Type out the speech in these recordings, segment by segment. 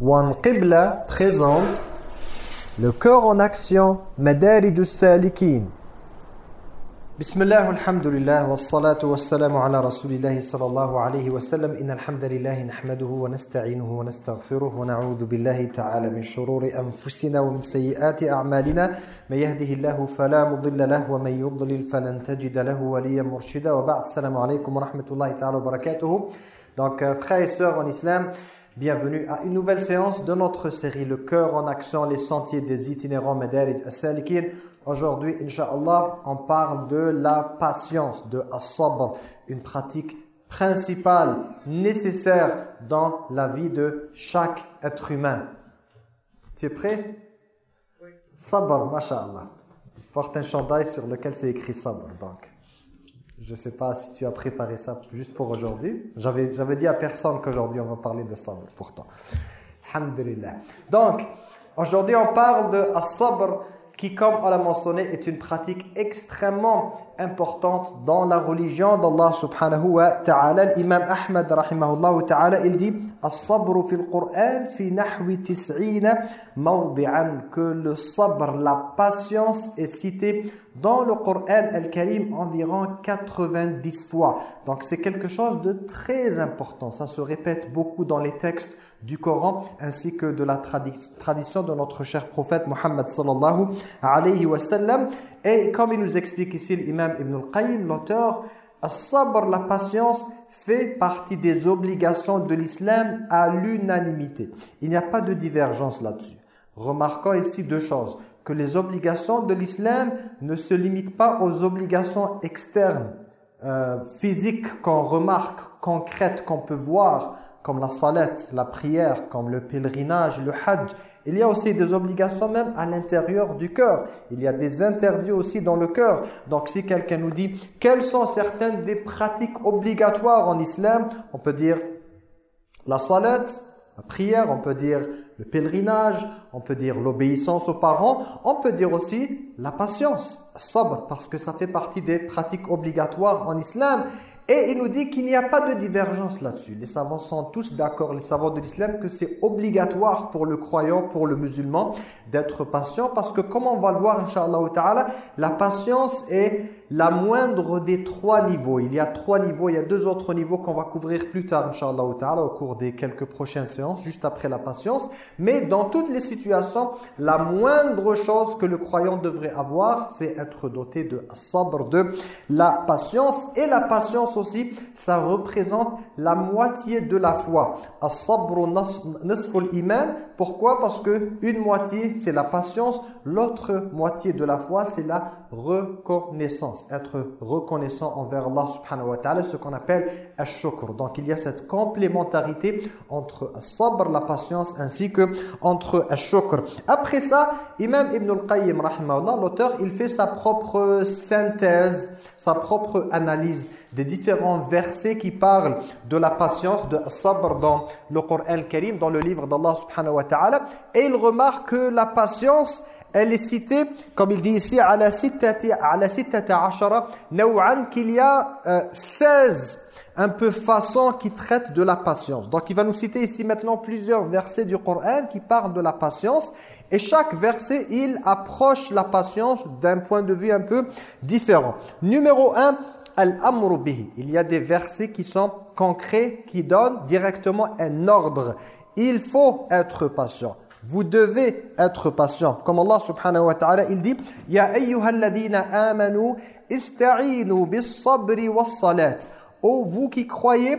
Wan Qibla présente le cœur en action Madarij salikin بسم الله والحمد لله والصلاة والسلام على رسول الله صلى الله عليه وسلم إن الحمد لله نحمده ونستعينه ونستغفره ونعوذ بالله تعالى من شرور أنفسنا ومن سيئات أعمالنا من يهده الله فلا مضل له ومن يضلل فلن تجد له وليا مرشدا وبعد السلام عليكم ورحمة الله تعالى وبركاته Donc euh, frères et sœurs en islam, bienvenue à une nouvelle séance de notre série Le cœur en action, les sentiers des itinérants Madarij as-Salikin Aujourd'hui, Inch'Allah, on parle de la patience, de as-sabr, une pratique principale, nécessaire dans la vie de chaque être humain. Tu es prêt? Oui. Sabr, masha'Allah. Porte un chandail sur lequel c'est écrit sabr, donc. Je ne sais pas si tu as préparé ça juste pour aujourd'hui. J'avais dit à personne qu'aujourd'hui on va parler de sabr, pourtant. Alhamdulillah. Donc, aujourd'hui on parle de as-sabr, qui, comme on l'a mentionné, est une pratique extrêmement importante dans la religion d'Allah subhanahu wa ta'ala. L'imam Ahmad rahimahullah ta'ala, il dit Mawdi'an que le sabr, la patience est citée dans le Coran al-Karim environ 90 fois. Donc c'est quelque chose de très important. Ça se répète beaucoup dans les textes du Coran ainsi que de la tradition de notre cher prophète Muhammad sallallahu alayhi wa sallam. Et comme il nous explique ici l'imam Ibn al-Qayyim, l'auteur, sabr, la patience, fait partie des obligations de l'islam à l'unanimité. Il n'y a pas de divergence là-dessus. Remarquons ici deux choses. Que les obligations de l'islam ne se limitent pas aux obligations externes, euh, physiques qu'on remarque, concrètes qu'on peut voir, comme la salat, la prière, comme le pèlerinage, le hajj. Il y a aussi des obligations même à l'intérieur du cœur. Il y a des interdits aussi dans le cœur. Donc si quelqu'un nous dit quelles sont certaines des pratiques obligatoires en islam, on peut dire la salat, la prière, on peut dire le pèlerinage, on peut dire l'obéissance aux parents, on peut dire aussi la patience, sabr, parce que ça fait partie des pratiques obligatoires en islam. Et il nous dit qu'il n'y a pas de divergence là-dessus. Les savants sont tous d'accord, les savants de l'islam, que c'est obligatoire pour le croyant, pour le musulman, d'être patient. Parce que comme on va le voir, Inch'Allah la patience est la moindre des trois niveaux. Il y a trois niveaux, il y a deux autres niveaux qu'on va couvrir plus tard, Inch'Allah au cours des quelques prochaines séances, juste après la patience. Mais dans toutes les situations, la moindre chose que le croyant devrait avoir, c'est être doté de sabr, de la patience. Et la patience aussi, ça représente la moitié de la foi. Iman. Pourquoi? Parce que une moitié, c'est la patience. L'autre moitié de la foi, c'est la reconnaissance. Être reconnaissant envers Allah subhanahu wa ta'ala, ce qu'on appelle ash-shukr. Donc il y a cette complémentarité entre as-sabr, la patience, ainsi que entre ash-shukr. Après ça, Imam Ibn al-Qayyim, l'auteur, il fait sa propre synthèse sa propre analyse des différents versets qui parlent de la patience, de sabr dans le Coran Karim, dans le livre d'Allah subhanahu wa ta'ala. Et il remarque que la patience, elle est citée, comme il dit ici, à la qu'il y a 16 euh, un peu façons qui traitent de la patience. Donc il va nous citer ici maintenant plusieurs versets du Coran qui parlent de la patience. Et chaque verset, il approche la patience d'un point de vue un peu différent. Numéro 1, Al-Amru. Il y a des versets qui sont concrets, qui donnent directement un ordre. Il faut être patient. Vous devez être patient. Comme Allah subhanahu wa ta'ala, il dit « Ya ayyuhalladhina amanu ista'inu bis-sabri was-salat » Ô vous qui croyez,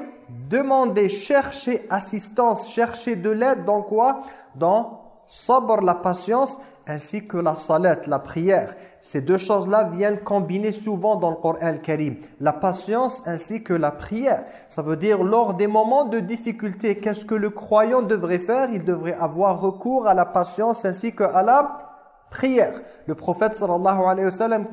demandez, cherchez assistance, cherchez de l'aide dans quoi? Dans sabr, la patience, ainsi que la salat, la prière. Ces deux choses-là viennent combiner souvent dans le Coran Karim. La patience ainsi que la prière. Ça veut dire lors des moments de difficulté, qu'est-ce que le croyant devrait faire? Il devrait avoir recours à la patience ainsi que à la prière. Le prophète sallallahu alayhi wa sallam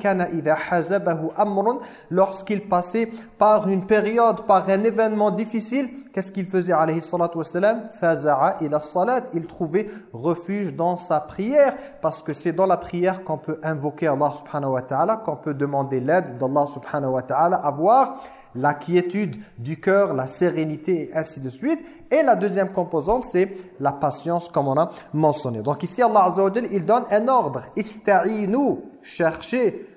lorsqu'il passait par une période par un événement difficile, qu'est-ce qu'il faisait alayhi salatu wa sallam Faza'a ila salat, il trouvait refuge dans sa prière parce que c'est dans la prière qu'on peut invoquer Allah subhanahu wa ta'ala, qu'on peut demander l'aide d'Allah subhanahu wa ta'ala, avoir la quiétude du cœur, la sérénité et ainsi de suite. Et la deuxième composante, c'est la patience comme on a mentionné. Donc ici, Allah Azza wa il donne un ordre. Ista'inu, cherchez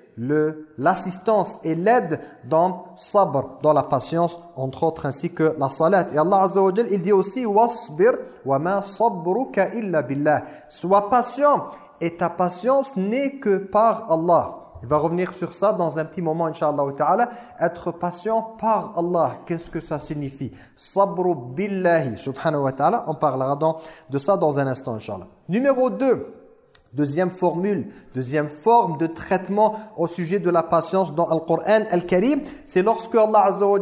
l'assistance et l'aide dans sabr, dans la patience, entre autres, ainsi que la salat. Et Allah Azza wa il dit aussi wasbir wa ma sabruka illa billah. Sois patient et ta patience n'est que par Allah. Il va revenir sur ça dans un petit moment, Inch'Allah. Être patient par Allah, qu'est-ce que ça signifie? Sabru billahi, subhanahu wa ta'ala. On parlera de ça dans un instant, Inch'Allah. Numéro 2, deuxième formule, deuxième forme de traitement au sujet de la patience dans le Coran Al-Karim, c'est lorsque Allah Azza wa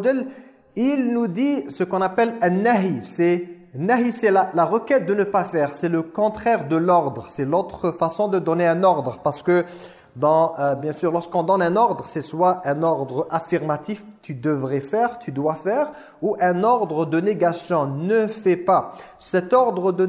il nous dit ce qu'on appelle un nahi, c'est Nahi, c'est la, la, requête de ne pas faire. C'est le contraire de l'ordre. C'est l'autre façon de donner un ordre. Parce que, dans, euh, bien sûr, lorsqu'on donne un ordre, c'est soit un ordre affirmatif, tu devrais faire, tu dois faire, ou un ordre de négation, ne fais pas. Cet ordre de,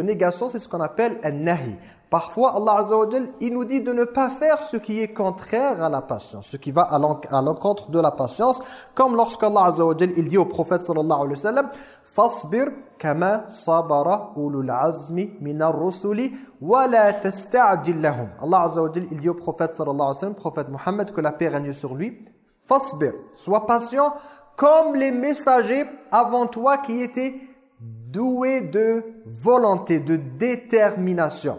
négation, c'est ce qu'on appelle un nahi. Parfois, Allah Azza wa il nous dit de ne pas faire ce qui est contraire à la patience, ce qui va à l'encontre de la patience, comme lorsqu'Allah Azza wa il dit au prophète sallallahu alayhi wa sallam Fasbir kama sabara ulul azmi minar rusuli wa la lahum. Allah Azza il dit au prophète sallallahu alayhi wa sallam, prophète Mohammed que la paix règne sur lui, fasbir, sois patient comme les messagers avant toi qui étaient doués de volonté, de détermination.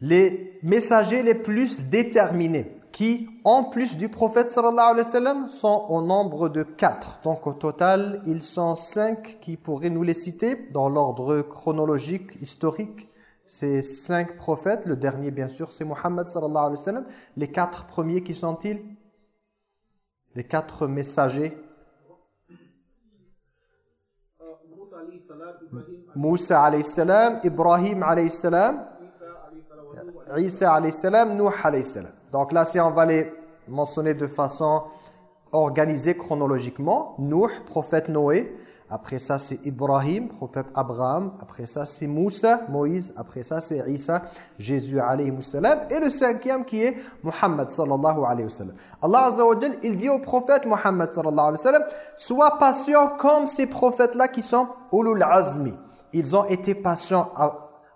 Les messagers les plus déterminés qui, en plus du prophète sont au nombre de quatre. Donc au total, ils sont cinq qui pourraient nous les citer dans l'ordre chronologique, historique. C'est cinq prophètes. Le dernier, bien sûr, c'est sallam. Les quatre premiers, qui sont-ils? Les quatre messagers. Moussa alayhi salam, Ibrahim alayhi salam, Isa alayhi salam, Nuh alayhi salam. Donc là, si on va les mentionner de façon organisée chronologiquement, Nuh, prophète Noé, après ça c'est Ibrahim, prophète Abraham, après ça c'est Moussa, Moïse, après ça c'est Isa, Jésus alayhi et le cinquième qui est Muhammad sallallahu alayhi. Allah azza il dit au prophète Muhammad sallallahu alayhi sois patient comme ces prophètes-là qui sont ulul azmi. Ils ont été patients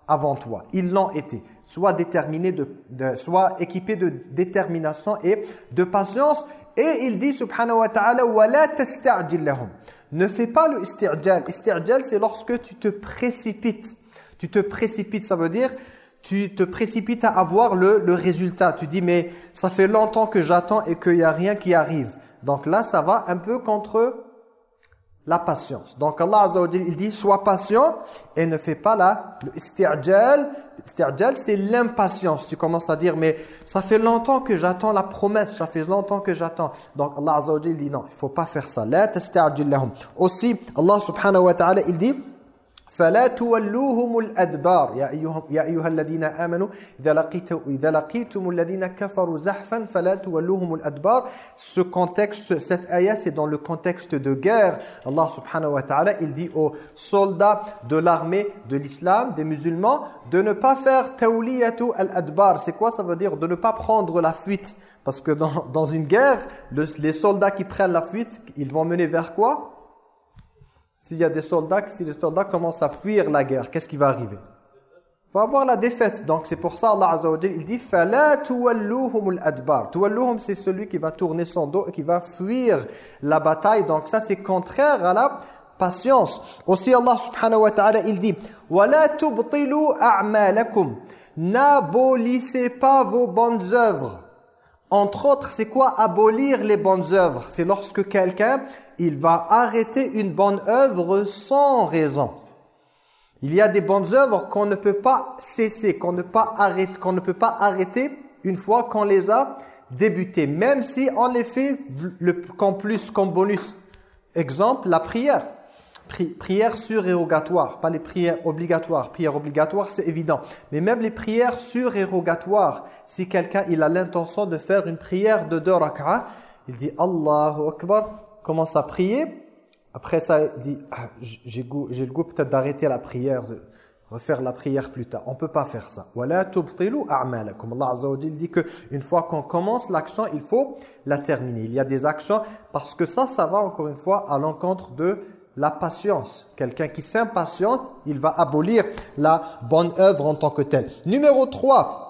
avant toi, ils l'ont été soit déterminé, de, soit équipé de détermination et de patience. Et il dit, subhanahu wa ta'ala, Ne fais pas le isti'jal. Isti'jal, c'est lorsque tu te précipites. Tu te précipites, ça veut dire tu te précipites à avoir le, le résultat. Tu dis, mais ça fait longtemps que j'attends et qu'il n'y a rien qui arrive. Donc là, ça va un peu contre la patience. Donc Allah Azza il dit sois patient et ne fais pas la le isti'jal. c'est l'impatience. Tu commences à dire mais ça fait longtemps que j'attends la promesse, ça fait longtemps que j'attends. Donc Allah Azza wa dit non, il faut pas faire ça. La Aussi Allah subhanahu wa ta'ala il dit فلا تولوهم الأدبار يا أيها, يا أيها الذين آمنوا إذا, لقيتم, إذا لقيتم الذين كفروا زحفا فلا تولوهم الأدبار Ce contexte, cette ayah, c'est dans le contexte de guerre. Allah subhanahu wa ta'ala, il dit aux soldats de l'armée de l'islam, des musulmans, de ne pas faire tawliyatu al-adbar. C'est quoi ça veut dire De ne pas prendre la fuite. Parce que dans, dans une guerre, le, les soldats qui prennent la fuite, ils vont mener vers quoi S'il y a des soldats, si les soldats commencent à fuir la guerre, qu'est-ce qui va arriver? Il va avoir la défaite. Donc c'est pour ça Allah Azza wa il dit fala tuwalluhumul adbar. Tuwalluhum c'est celui qui va tourner son dos et qui va fuir la bataille. Donc ça c'est contraire à la patience. Aussi Allah subhanahu wa ta'ala il dit wala tubtilu a'malakum. N'abolissez pas vos bonnes œuvres. Entre autres, c'est quoi abolir les bonnes œuvres? C'est lorsque quelqu'un il va arrêter une bonne œuvre sans raison. Il y a des bonnes œuvres qu'on ne peut pas cesser, qu'on ne, qu'on ne peut pas arrêter une fois qu'on les a débutées, même si on les fait comme plus, comme bonus. Exemple, la prière. prière surérogatoire, pas les prières obligatoires. Prière obligatoire, c'est évident. Mais même les prières surérogatoires, si quelqu'un il a l'intention de faire une prière de deux rak'ah, il dit Allahu Akbar, commence à prier. Après ça, il dit ah, j'ai le goût peut-être d'arrêter la prière, de refaire la prière plus tard. On ne peut pas faire ça. Wala. Allah Azza wa dit que une fois qu'on commence l'action, il faut la terminer. Il y a des actions parce que ça ça va encore une fois à l'encontre de la patience. Quelqu'un qui s'impatiente, il va abolir la bonne œuvre en tant que telle. Numéro 3.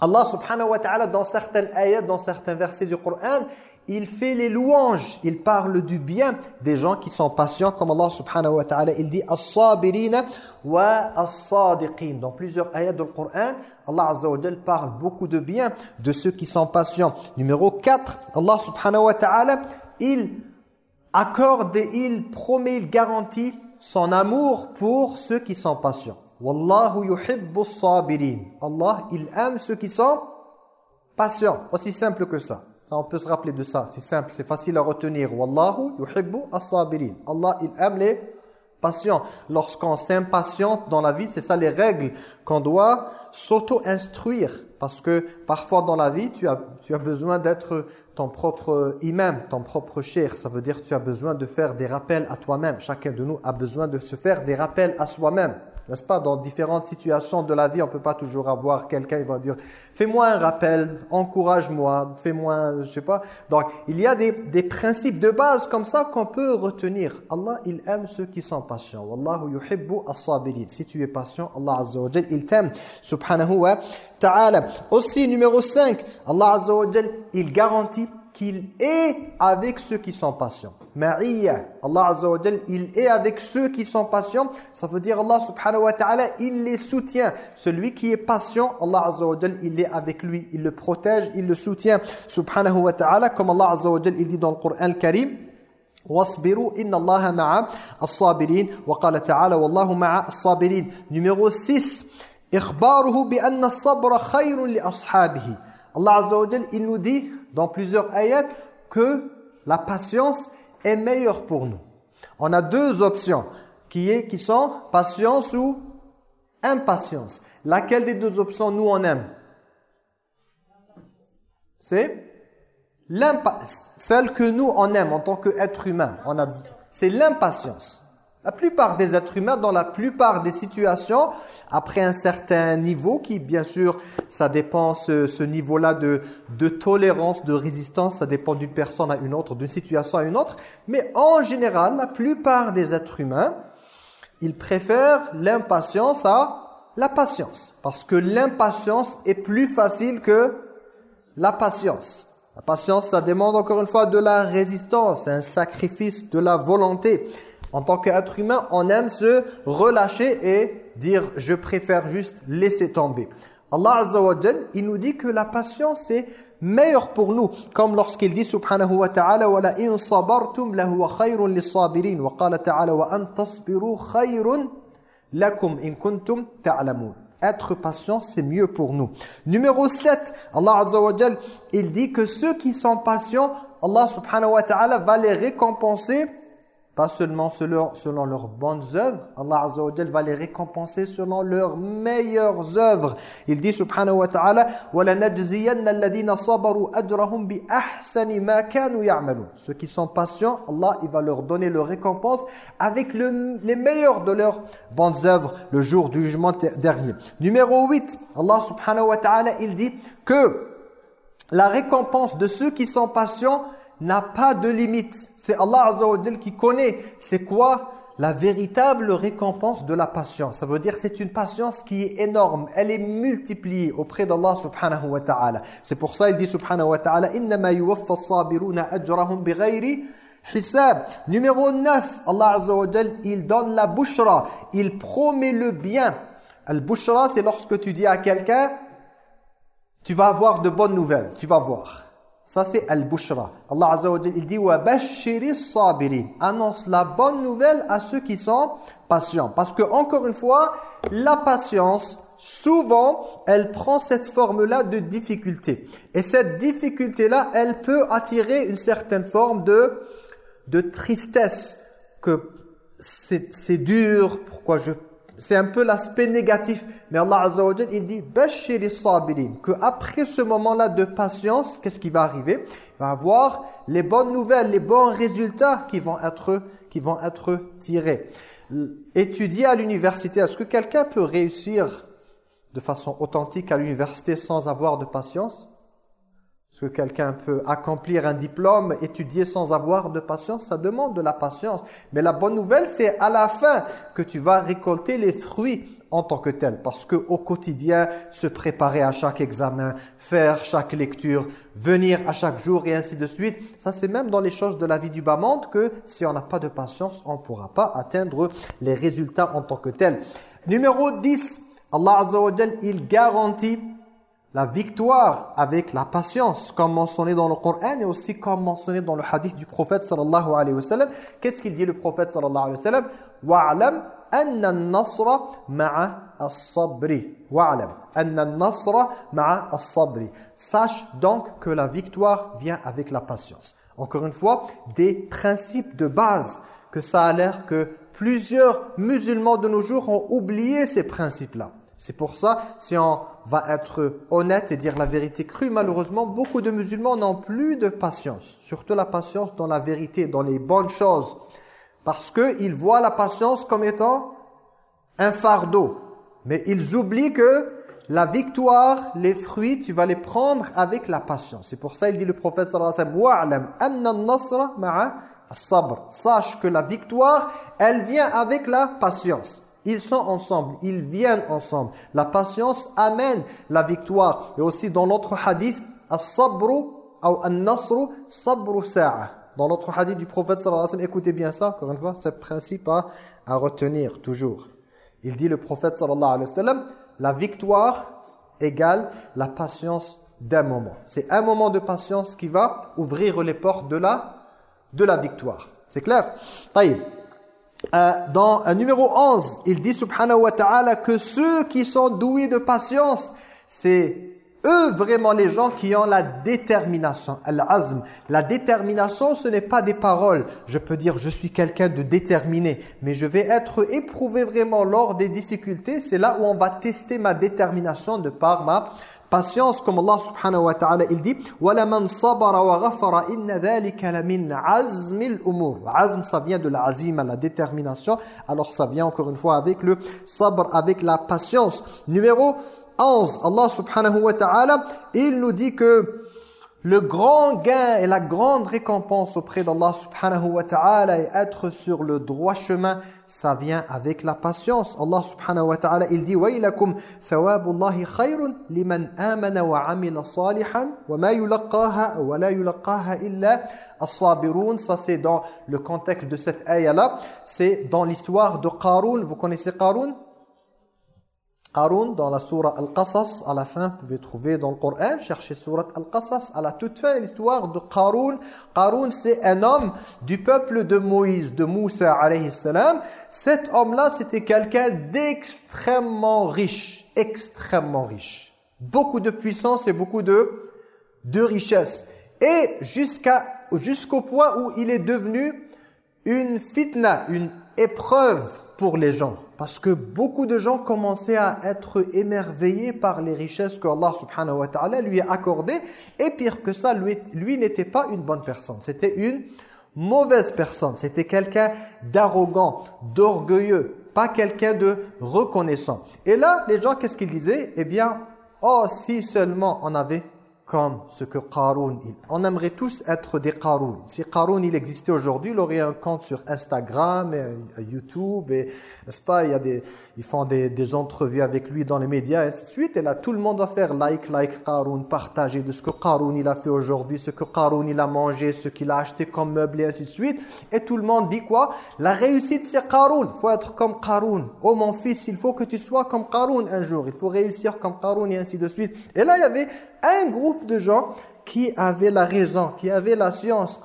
Allah subhanahu wa ta'ala dans certaines ayats, dans certains versets du Coran, il fait les louanges, il parle du bien des gens qui sont patients, comme Allah subhanahu wa ta'ala, il dit « As-sabirina wa as-sadiqin » Dans plusieurs ayats du Coran, Allah azza wa parle beaucoup de bien de ceux qui sont patients. Numéro 4, Allah subhanahu wa ta'ala, il accorde et il promet, il garantit son amour pour ceux qui sont patients. Wallahu yuhibbu sabirin. Allah, il aime ceux qui sont patients. Aussi simple que ça. Ça, on peut se rappeler de ça. C'est simple, c'est facile à retenir. Wallahu yuhibbu as-sabirin. Allah, il aime les patients. Lorsqu'on s'impatiente dans la vie, c'est ça les règles qu'on doit s'auto-instruire. Parce que parfois dans la vie, tu as, tu as besoin d'être ton propre imam, ton propre cher. Ça veut dire que tu as besoin de faire des rappels à toi-même. Chacun de nous a besoin de se faire des rappels à soi-même. N'est-ce pas? Dans différentes situations de la vie, on ne peut pas toujours avoir quelqu'un qui va dire « Fais-moi un rappel, encourage-moi, fais-moi... » Je sais pas. Donc, il y a des, des principes de base comme ça qu'on peut retenir. Allah, il aime ceux qui sont patients. Wallahu yuhibbu as-sabirin. Si tu es patient, Allah Azza il t'aime. Subhanahu wa ta'ala. Aussi, numéro 5, Allah Azza il garantit qu'il est avec ceux qui sont patients. Ma'iyya, Allah Azza wa il est avec ceux qui sont patients. Ça veut dire Allah subhanahu wa ta'ala, il les soutient. Celui qui est patient, Allah Azza wa il est avec lui. Il le protège, il le soutient. Subhanahu wa ta'ala, comme Allah Azza wa il dit dans le Coran Karim, واصبروا إن الله مع الصابرين وقال تعالى والله مع الصابرين numéro 6 إخباره بأن الصبر خير لأصحابه Allah Azza wa il nous dit dans plusieurs ayats que la patience est meilleure pour nous. On a deux options qui, est, qui sont patience ou impatience. Laquelle des deux options nous on aime? C'est celle que nous on aime en tant qu'être humain. C'est l'impatience. La plupart des êtres humains, dans la plupart des situations, après un certain niveau, qui bien sûr, ça dépend, ce, niveau-là de, de tolérance, de résistance, ça dépend d'une personne à une autre, d'une situation à une autre, mais en général, la plupart des êtres humains, ils préfèrent l'impatience à la patience. Parce que l'impatience est plus facile que la patience. La patience, ça demande encore une fois de la résistance, un sacrifice de la volonté. En tant qu'être humain, on aime se relâcher et dire « je préfère juste laisser tomber ». Allah Azza wa il nous dit que la patience est meilleure pour nous. Comme lorsqu'il dit subhanahu wa ta'ala wa la in sabartum khayrun lis-sabirin wa qala ta'ala wa an tasbiru khayrun lakum in kuntum ta'lamun. Être patient, c'est mieux pour nous. Numéro 7, Allah Azza wa il dit que ceux qui sont patients, Allah subhanahu wa ta'ala va les récompenser pas seulement selon leurs bonnes œuvres, Allah Azza wa va les récompenser selon leurs meilleures œuvres. Il dit subhanahu wa ta'ala Ceux qui sont patients, Allah il va leur donner leur récompense avec les meilleures de leurs bonnes œuvres le jour du jugement dernier. Numéro 8, Allah subhanahu wa ta'ala, il dit que la récompense de ceux qui sont patients n'a pas de limite. C'est Allah Azza wa qui connaît c'est quoi la véritable récompense de la patience. Ça veut dire c'est une patience qui est énorme. Elle est multipliée auprès d'Allah subhanahu wa ta'ala. C'est pour ça il dit subhanahu wa ta'ala « Innama yuwaffa sabiruna ajrahum bighayri hisab » Numéro 9, Allah Azza wa il donne la bushra. Il promet le bien. Al-bushra, c'est lorsque tu dis à quelqu'un « Tu vas avoir de bonnes nouvelles. Tu vas voir. » Ça c'est al-bushra. Allah Azza wa il dit. Annonce la bonne nouvelle à ceux qui sont patients. Parce que encore une fois, la patience souvent elle prend cette forme-là de difficulté. Et cette difficulté-là, elle peut attirer une certaine forme de de tristesse que c'est dur, pourquoi je c'est un peu l'aspect négatif. Mais Allah Azza wa il dit que après ce moment-là de patience, qu'est-ce qui va arriver? Il va avoir les bonnes nouvelles, les bons résultats qui vont être qui vont être tirés. étudier à l'université. Est-ce que quelqu'un peut réussir de façon authentique à l'université sans avoir de patience? Est-ce que quelqu'un peut accomplir un diplôme, étudier sans avoir de patience Ça demande de la patience. Mais la bonne nouvelle, c'est à la fin que tu vas récolter les fruits en tant que tel. Parce que au quotidien, se préparer à chaque examen, faire chaque lecture, venir à chaque jour et ainsi de suite, ça c'est même dans les choses de la vie du bas monde que si on n'a pas de patience, on ne pourra pas atteindre les résultats en tant que tel. Numéro 10, Allah Azza il garantit la victoire avec la patience, comme mentionné dans le Coran et aussi comme mentionné dans le hadith du prophète sallallahu alayhi wa sallam. Qu'est-ce qu'il dit le prophète sallallahu alayhi wa sallam? Wa'alam anna nasra ma'a as-sabri. Wa'alam anna nasra ma'a as-sabri. Sache donc que la victoire vient avec la patience. Encore une fois, des principes de base que ça a l'air que plusieurs musulmans de nos jours ont oublié ces principes-là. C'est pour ça, si on va être honnête et dire la vérité crue, malheureusement, beaucoup de musulmans n'ont plus de patience. Surtout la patience dans la vérité, dans les bonnes choses. Parce qu'ils voient la patience comme étant un fardeau. Mais ils oublient que la victoire, les fruits, tu vas les prendre avec la patience. C'est pour ça il dit le prophète sallallahu alayhi wa sallam Sache que la victoire, elle vient avec la patience. Ils sont ensemble, ils viennent ensemble. La patience amène la victoire. Et aussi dans l'autre hadith, as-sabru ou an-nasru sabru sa'a. Dans l'autre hadith du prophète sallallahu alayhi wa écoutez bien ça, encore une fois, le principe à, retenir toujours. Il dit le prophète sallallahu la victoire égale la patience d'un moment. C'est un moment de patience qui va ouvrir les portes de la, victoire. C'est clair? Euh, dans un numéro 11, il dit subhanahu wa ta'ala que ceux qui sont doués de patience, c'est eux vraiment les gens qui ont la détermination. La détermination, ce n'est pas des paroles. Je peux dire je suis quelqu'un de déterminé, mais je vais être éprouvé vraiment lors des difficultés. C'est là où on va tester ma détermination de par ma patience comme Allah subhanahu wa ta'ala il dit وَلَمَنْ صَبَرَ وَغَفَرَ إِنَّ ذَلِكَ لَمِنْ عَزْمِ الْأُمُورِ Azm ça vient de la azima, la détermination alors ça vient encore une fois avec le sabr avec la patience numéro 11 Allah subhanahu wa ta'ala il nous dit que le grand gain et la grande récompense auprès d'Allah subhanahu wa ta'ala et être sur le droit chemin, ça vient avec la patience. Allah subhanahu wa ta'ala, il dit وَإِلَكُمْ ثَوَابُ اللَّهِ خَيْرٌ لِمَنْ آمَنَ وَعَمِلَ صَالِحًا وَمَا يُلَقَّاهَا وَلَا يُلَقَّاهَا إِلَّا الصَّابِرُونَ Ça c'est dans le contexte de cette ayah-là. C'est dans l'histoire de Qarun. Vous connaissez Qarun Qarun dans la sourate Al-Qasas, à la fin, vous pouvez trouver dans le Coran, cherchez sourate Al-Qasas, à la toute fin, l'histoire de Qarun. Qarun, c'est un homme du peuple de Moïse, de Moussa alayhi salam. Cet homme-là, c'était quelqu'un d'extrêmement riche, extrêmement riche. Beaucoup de puissance et beaucoup de, de richesse. Et jusqu'au point où il est devenu une fitna, une épreuve pour les gens. Parce que beaucoup de gens commençaient à être émerveillés par les richesses que Allah subhanahu wa ta'ala lui a accordées. Et pire que ça, lui, lui n'était pas une bonne personne. C'était une mauvaise personne. C'était quelqu'un d'arrogant, d'orgueilleux, pas quelqu'un de reconnaissant. Et là, les gens, qu'est-ce qu'ils disaient? Eh bien, oh, si seulement on avait comme ce que Qarun, il. on aimerait tous être des Qarun. Si Qarun il existait aujourd'hui, il aurait un compte sur Instagram, et YouTube, et n'est-ce pas, il y a des, ils font des, des entrevues avec lui dans les médias, et ainsi de suite. Et là, tout le monde va faire like, like Qarun, partager de ce que Qarun il a fait aujourd'hui, ce que Qarun il a mangé, ce qu'il a acheté comme meuble, et ainsi de suite. Et tout le monde dit quoi? La réussite c'est Qarun, il faut être comme Qarun. Oh mon fils, il faut que tu sois comme Qarun un jour, il faut réussir comme Qarun, et ainsi de suite. Et là, il y avait un groupe de gens qui avaient la raison, qui avaient la science.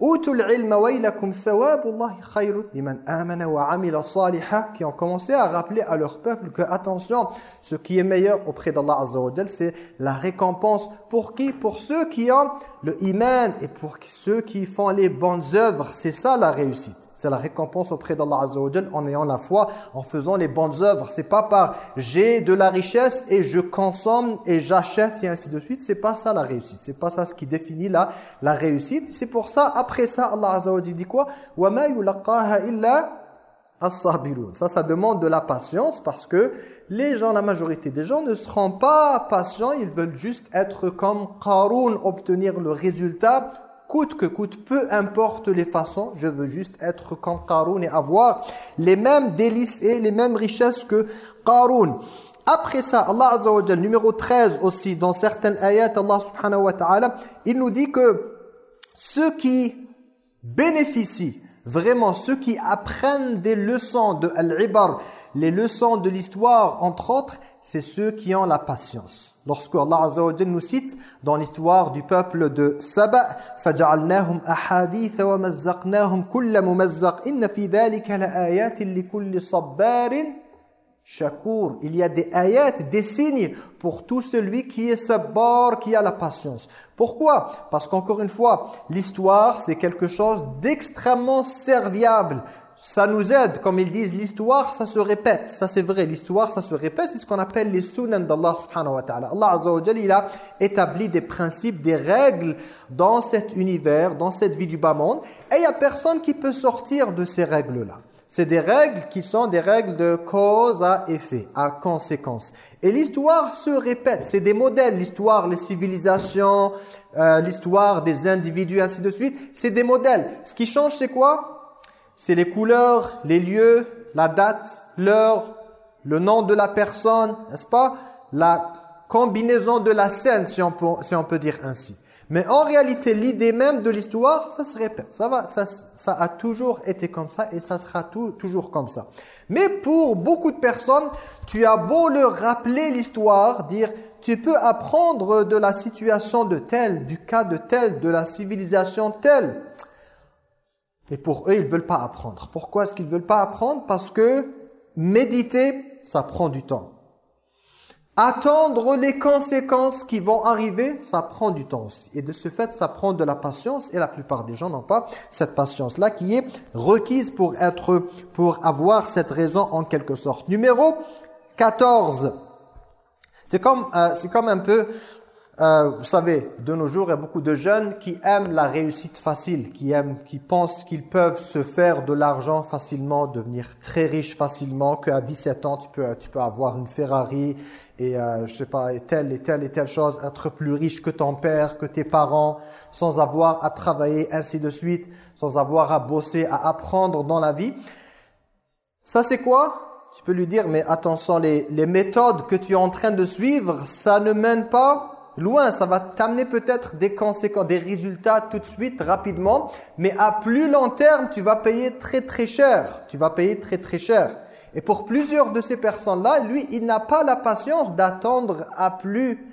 Utul ilma waylakum thawabullahi khayrun liman amana wa amila saliha qui ont commencé à rappeler à leur peuple que attention ce qui est meilleur auprès d'Allah azza wa c'est la récompense. Pour qui? Pour ceux qui ont le iman et pour ceux qui font les bonnes œuvres. C'est ça la réussite. C'est la récompense auprès d'Allah Azza wa en ayant la foi, en faisant les bonnes œuvres. C'est pas par j'ai de la richesse et je consomme et j'achète et ainsi de suite. C'est pas ça la réussite. C'est pas ça ce qui définit la, la réussite. C'est pour ça, après ça, Allah Azza wa dit quoi وَمَا يُلَقَّاهَا إِلَّا as-sabirun. Ça, ça demande de la patience parce que les gens, la majorité des gens ne seront pas patients, ils veulent juste être comme Qarun, obtenir le résultat coûte que coûte, peu importe les façons, je veux juste être comme Qarun et avoir les mêmes délices et les mêmes richesses que Qarun. Après ça, Allah Azza wa numéro 13 aussi, dans certaines ayats, Allah subhanahu wa ta'ala, il nous dit que ceux qui bénéficient, vraiment ceux qui apprennent des leçons de Al-Ibar, les leçons de l'histoire, entre autres, c'est ceux qui ont la patience. Lorsque Allah Azza wa nous cite dans l'histoire du peuple de Saba, فَجَعَلْنَاهُمْ أَحَادِيثَ وَمَزَّقْنَاهُمْ كُلَّ مُمَزَّقٍ إِنَّ فِي ذَلِكَ لَآيَاتٍ لِكُلِّ صَبَّارٍ shakur. Il y a des ayats, des signes pour tout celui qui est sabbar, qui a la patience. Pourquoi Parce qu'encore une fois, l'histoire, c'est quelque chose d'extrêmement serviable ça nous aide, comme ils disent, l'histoire, ça se répète. Ça, c'est vrai, l'histoire, ça se répète. C'est ce qu'on appelle les sunan d'Allah subhanahu wa ta'ala. Allah azza il a établi des principes, des règles dans cet univers, dans cette vie du bas monde. Et il n'y a personne qui peut sortir de ces règles-là. C'est des règles qui sont des règles de cause à effet, à conséquence. Et l'histoire se répète. C'est des modèles. L'histoire, les civilisations, euh, l'histoire des individus, ainsi de suite. C'est des modèles. Ce qui change, c'est quoi? C'est les couleurs, les lieux, la date, l'heure, le nom de la personne, n'est-ce pas? La combinaison de la scène, si on peut, si on peut dire ainsi. Mais en réalité, l'idée même de l'histoire, ça se répète. Ça, va, ça, ça a toujours été comme ça et ça sera toujours comme ça. Mais pour beaucoup de personnes, tu as beau leur rappeler l'histoire, dire tu peux apprendre de la situation de tel, du cas de tel, de la civilisation telle. Mais pour eux, ils ne veulent pas apprendre. Pourquoi est-ce qu'ils ne veulent pas apprendre? Parce que méditer, ça prend du temps. Attendre les conséquences qui vont arriver, ça prend du temps aussi. Et de ce fait, ça prend de la patience. Et la plupart des gens n'ont pas cette patience-là qui est requise pour, être, pour avoir cette raison en quelque sorte. Numéro 14. C'est comme, euh, comme un peu euh, vous savez, de nos jours, il y a beaucoup de jeunes qui aiment la réussite facile, qui aiment, qui pensent qu'ils peuvent se faire de l'argent facilement, devenir très riche facilement, qu'à 17 ans, tu peux, tu peux avoir une Ferrari et, euh, je sais pas, et telle et telle et telle chose, être plus riche que ton père, que tes parents, sans avoir à travailler, ainsi de suite, sans avoir à bosser, à apprendre dans la vie. Ça, c'est quoi? Tu peux lui dire, mais attention, les, les méthodes que tu es en train de suivre, ça ne mène pas loin, ça va t'amener peut-être des conséquences, des résultats tout de suite, rapidement, mais à plus long terme, tu vas payer très très cher. Tu vas payer très très cher. Et pour plusieurs de ces personnes-là, lui, il n'a pas la patience d'attendre à plus,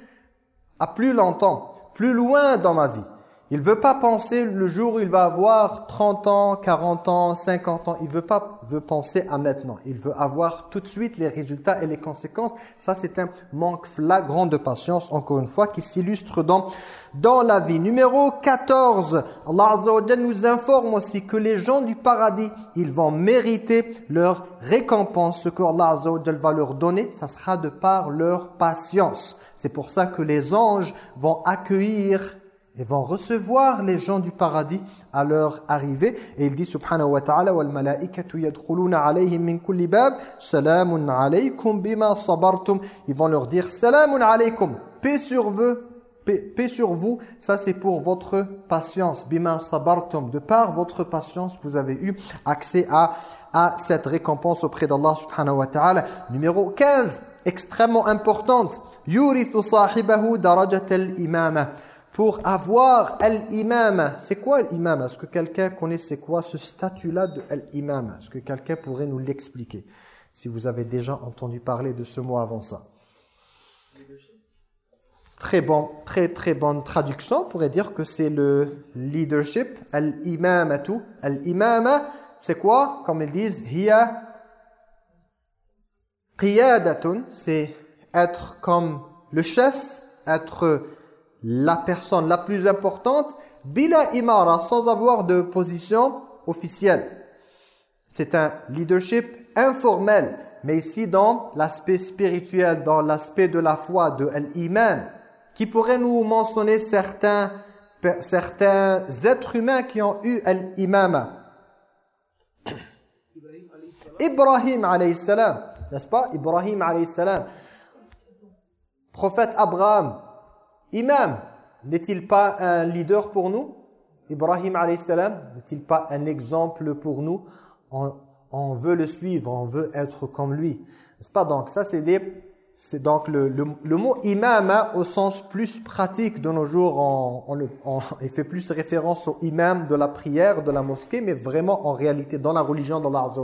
à plus longtemps, plus loin dans ma vie. Il ne veut pas penser le jour où il va avoir 30 ans, 40 ans, 50 ans. Il ne veut pas veut penser à maintenant. Il veut avoir tout de suite les résultats et les conséquences. Ça, c'est un manque flagrant de patience, encore une fois, qui s'illustre dans, dans la vie. Numéro 14, Allah nous informe aussi que les gens du paradis, ils vont mériter leur récompense. Ce que Allah va leur donner, ça sera de par leur patience. C'est pour ça que les anges vont accueillir et vont recevoir les gens du paradis à leur arrivée. Et il dit subhanahu wa ta'ala. Ils vont leur dire salamun alaykum, paix sur vous, paix, sur vous. Ça c'est pour votre patience, bima sabartum. De par votre patience, vous avez eu accès à à cette récompense auprès d'Allah subhanahu wa ta'ala. Numéro 15, extrêmement importante. Yurithu sahibahu darajat al-imama pour avoir l'imam. C'est quoi l'imam Est-ce que quelqu'un connaît c'est quoi ce statut-là de l'imam Est-ce que quelqu'un pourrait nous l'expliquer? Si vous avez déjà entendu parler de ce mot avant ça. Très bon, très très bonne traduction. On pourrait dire que c'est le leadership, tout. L'imam, c'est quoi? Comme ils disent, hiya qiyadatun, c'est être comme le chef, être la personne la plus importante, bila imara, sans avoir de position officielle. C'est un leadership informel, mais ici dans l'aspect spirituel, dans l'aspect de la foi, de l'iman, qui pourrait nous mentionner certains, certains êtres humains qui ont eu l'imama. Ibrahim alayhi salam, n'est-ce pas? Ibrahim alayhi salam. Prophète Abraham, imam, n'est-il pas un leader pour nous? Ibrahim salam, n'est-il pas un exemple pour nous? On, on veut le suivre, on veut être comme lui. N'est-ce pas? Donc ça c'est des c'est donc le, le, mot imam hein, au sens plus pratique de nos jours, on, on, il fait plus référence au imam de la prière, de la mosquée, mais vraiment en réalité dans la religion d'Allah Azza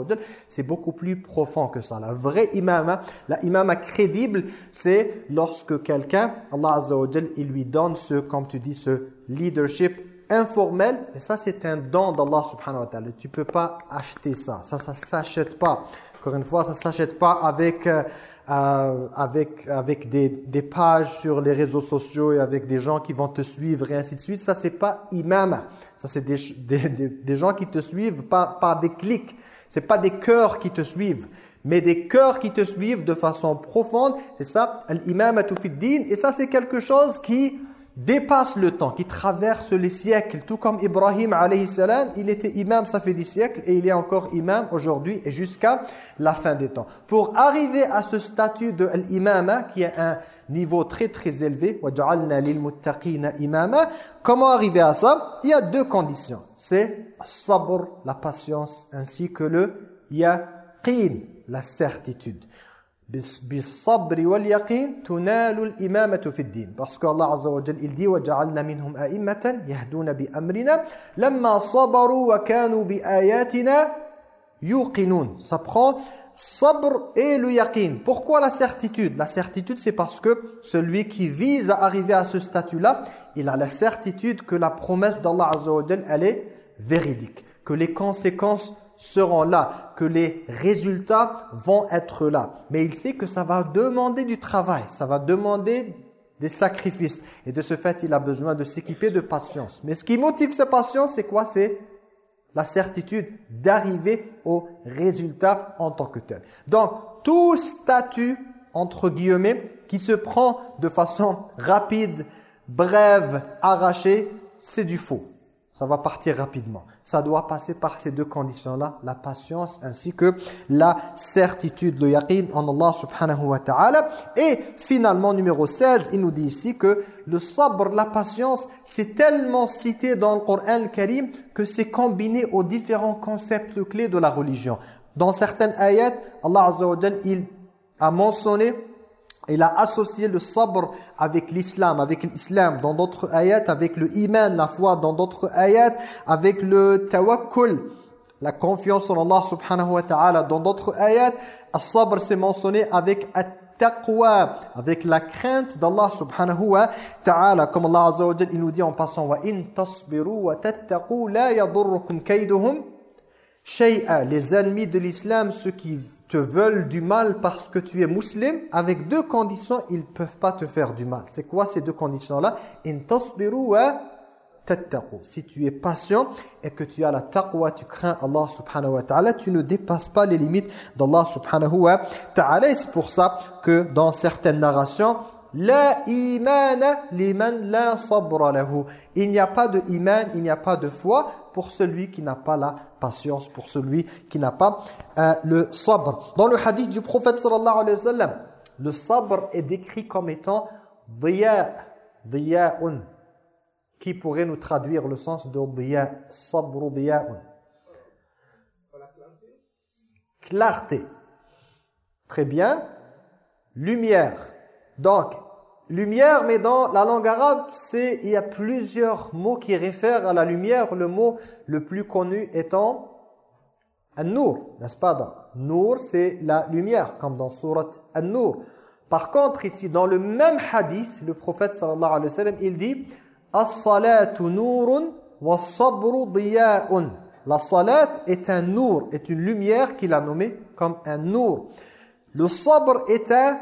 c'est beaucoup plus profond que ça. La vraie imam, hein, la imam crédible, c'est lorsque quelqu'un, Allah Azza il lui donne ce, comme tu dis, ce leadership informel, et ça c'est un don d'Allah subhanahu wa ta'ala. Tu peux pas acheter ça, ça, ça s'achète pas. Encore une fois, ça s'achète pas avec... Euh, euh, avec, avec des, des, pages sur les réseaux sociaux et avec des gens qui vont te suivre et ainsi de suite. Ça, c'est pas imam. Ça, c'est des, des, des, gens qui te suivent par, par des clics. C'est pas des cœurs qui te suivent, mais des cœurs qui te suivent de façon profonde. C'est ça, l'imam din. Et ça, c'est quelque chose qui dépasse le temps, qui traverse les siècles, tout comme Ibrahim alayhi salam, il était imam, ça fait des siècles, et il est encore imam aujourd'hui et jusqu'à la fin des temps. Pour arriver à ce statut de l'imama, qui est un niveau très très élevé, comment arriver à ça? Il y a deux conditions, c'est sabr, la patience, ainsi que le yaqin, la certitude. parce qu'Allah عز وجل il dit وجعلنا منهم أئمة يهدون بأمرنا لما صبروا وكانوا بآياتنا يوقنون ça prend sabr et le yaqin pourquoi la certitude la certitude c'est parce que celui qui vise à arriver à ce statut là il a la certitude que la promesse d'Allah Azza wa elle est véridique que les conséquences seront là, que les résultats vont être là. Mais il sait que ça va demander du travail, ça va demander des sacrifices. Et de ce fait, il a besoin de s'équiper de patience. Mais ce qui motive sa patience, c'est quoi? C'est la certitude d'arriver au résultat en tant que tel. Donc, tout statut, entre guillemets, qui se prend de façon rapide, brève, arrachée, c'est du faux ça va partir rapidement. Ça doit passer par ces deux conditions-là, la patience ainsi que la certitude, le yaqin en Allah subhanahu wa ta'ala. Et finalement, numéro 16, il nous dit ici que le sabr, la patience, c'est tellement cité dans le Coran Karim que c'est combiné aux différents concepts clés de la religion. Dans certaines ayats, Allah Azza il a mentionné il a associé le sabr avec l'islam, avec l'islam dans d'autres ayats, avec le iman, la foi dans d'autres ayats, avec le tawakkul, la confiance en Allah subhanahu wa ta'ala dans d'autres ayats. Le sabr c'est mentionné avec taqwa, avec la crainte d'Allah subhanahu wa ta'ala. Comme Allah nous dit en passant wa tasbiru wa tattaqu la yadurrukum kayduhum shay'a. Les ennemis de l'islam, ceux qui te veulent du mal parce que tu es musulman, avec deux conditions, ils ne peuvent pas te faire du mal. C'est quoi ces deux conditions-là? Si tu es patient et que tu as la taqwa, tu crains Allah subhanahu wa ta'ala, tu ne dépasses pas les limites d'Allah subhanahu wa ta'ala. C'est pour ça que dans certaines narrations, la imana liman la sabra. Il n'y a pas de iman, il n'y a pas de foi pour celui qui n'a pas la patience, pour celui qui n'a pas euh, le sabr. Dans le hadith du prophète sallallahu alayhi wa sallam, le sabr est décrit comme étant diya, diya'un, qui pourrait nous traduire le sens de diya, sabru diya'un. Clarté. Très bien. Lumière. Donc, lumière, mais dans la langue arabe, c'est il y a plusieurs mots qui réfèrent à la lumière. Le mot le plus connu étant An-Nur, n'est-ce pas? Nur, c'est la lumière, comme dans Surat An-Nur. Par contre, ici, dans le même hadith, le prophète sallallahu alayhi wa sallam, il dit. La salat est un nour, est une lumière qu'il a nommée comme un nour. Le sabr est un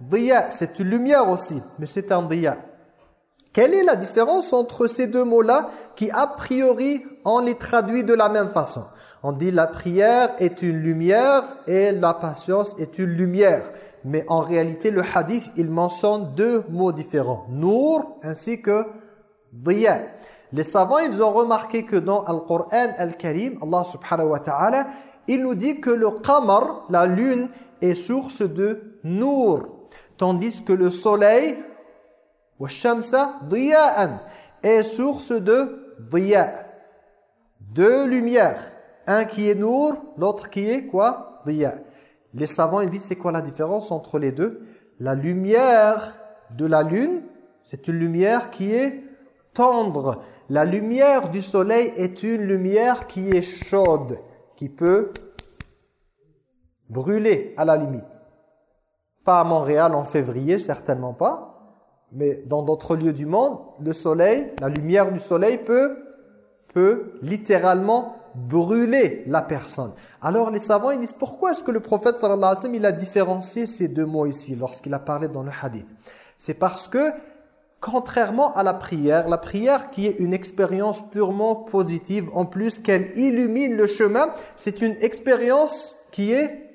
Diya, c'est une lumière aussi, mais c'est un diya. Quelle est la différence entre ces deux mots-là qui, a priori, on les traduit de la même façon? On dit la prière est une lumière et la patience est une lumière. Mais en réalité, le hadith, il mentionne deux mots différents. Nour ainsi que diya. Les savants, ils ont remarqué que dans le Coran Al-Karim, Allah subhanahu wa ta'ala, il nous dit que le qamar, la lune, est source de nour, tandis que le soleil, est source de diya, deux lumières, un qui est nour, l'autre qui est quoi? Diya. Les savants ils disent c'est quoi la différence entre les deux? La lumière de la lune, c'est une lumière qui est tendre. La lumière du soleil est une lumière qui est chaude, qui peut brûler à la limite. Pas à Montréal en février, certainement pas, mais dans d'autres lieux du monde, le soleil, la lumière du soleil peut, peut littéralement brûler la personne. Alors les savants ils disent pourquoi est-ce que le prophète sallallahu alayhi wa sallam il a différencié ces deux mots ici lorsqu'il a parlé dans le hadith? C'est parce que contrairement à la prière, la prière qui est une expérience purement positive en plus qu'elle illumine le chemin, c'est une expérience qui est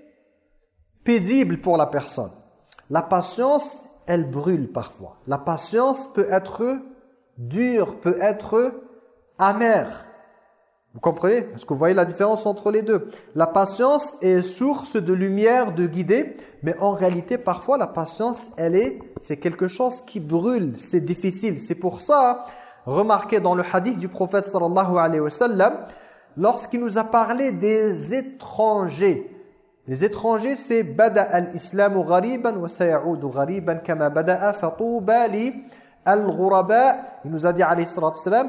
paisible pour la personne. La patience, elle brûle parfois. La patience peut être dure, peut être amère. Vous comprenez? Est-ce que vous voyez la différence entre les deux? La patience est source de lumière, de guider, mais en réalité, parfois, la patience, elle est, c'est quelque chose qui brûle, c'est difficile. C'est pour ça, remarquez dans le hadith du prophète sallallahu alayhi wa sallam, lorsqu'il nous a parlé des étrangers. Les étrangers, c'est « Bada al-islamu ghariban wa ghariban kama fatuba li al-ghuraba » Il nous a dit, alayhi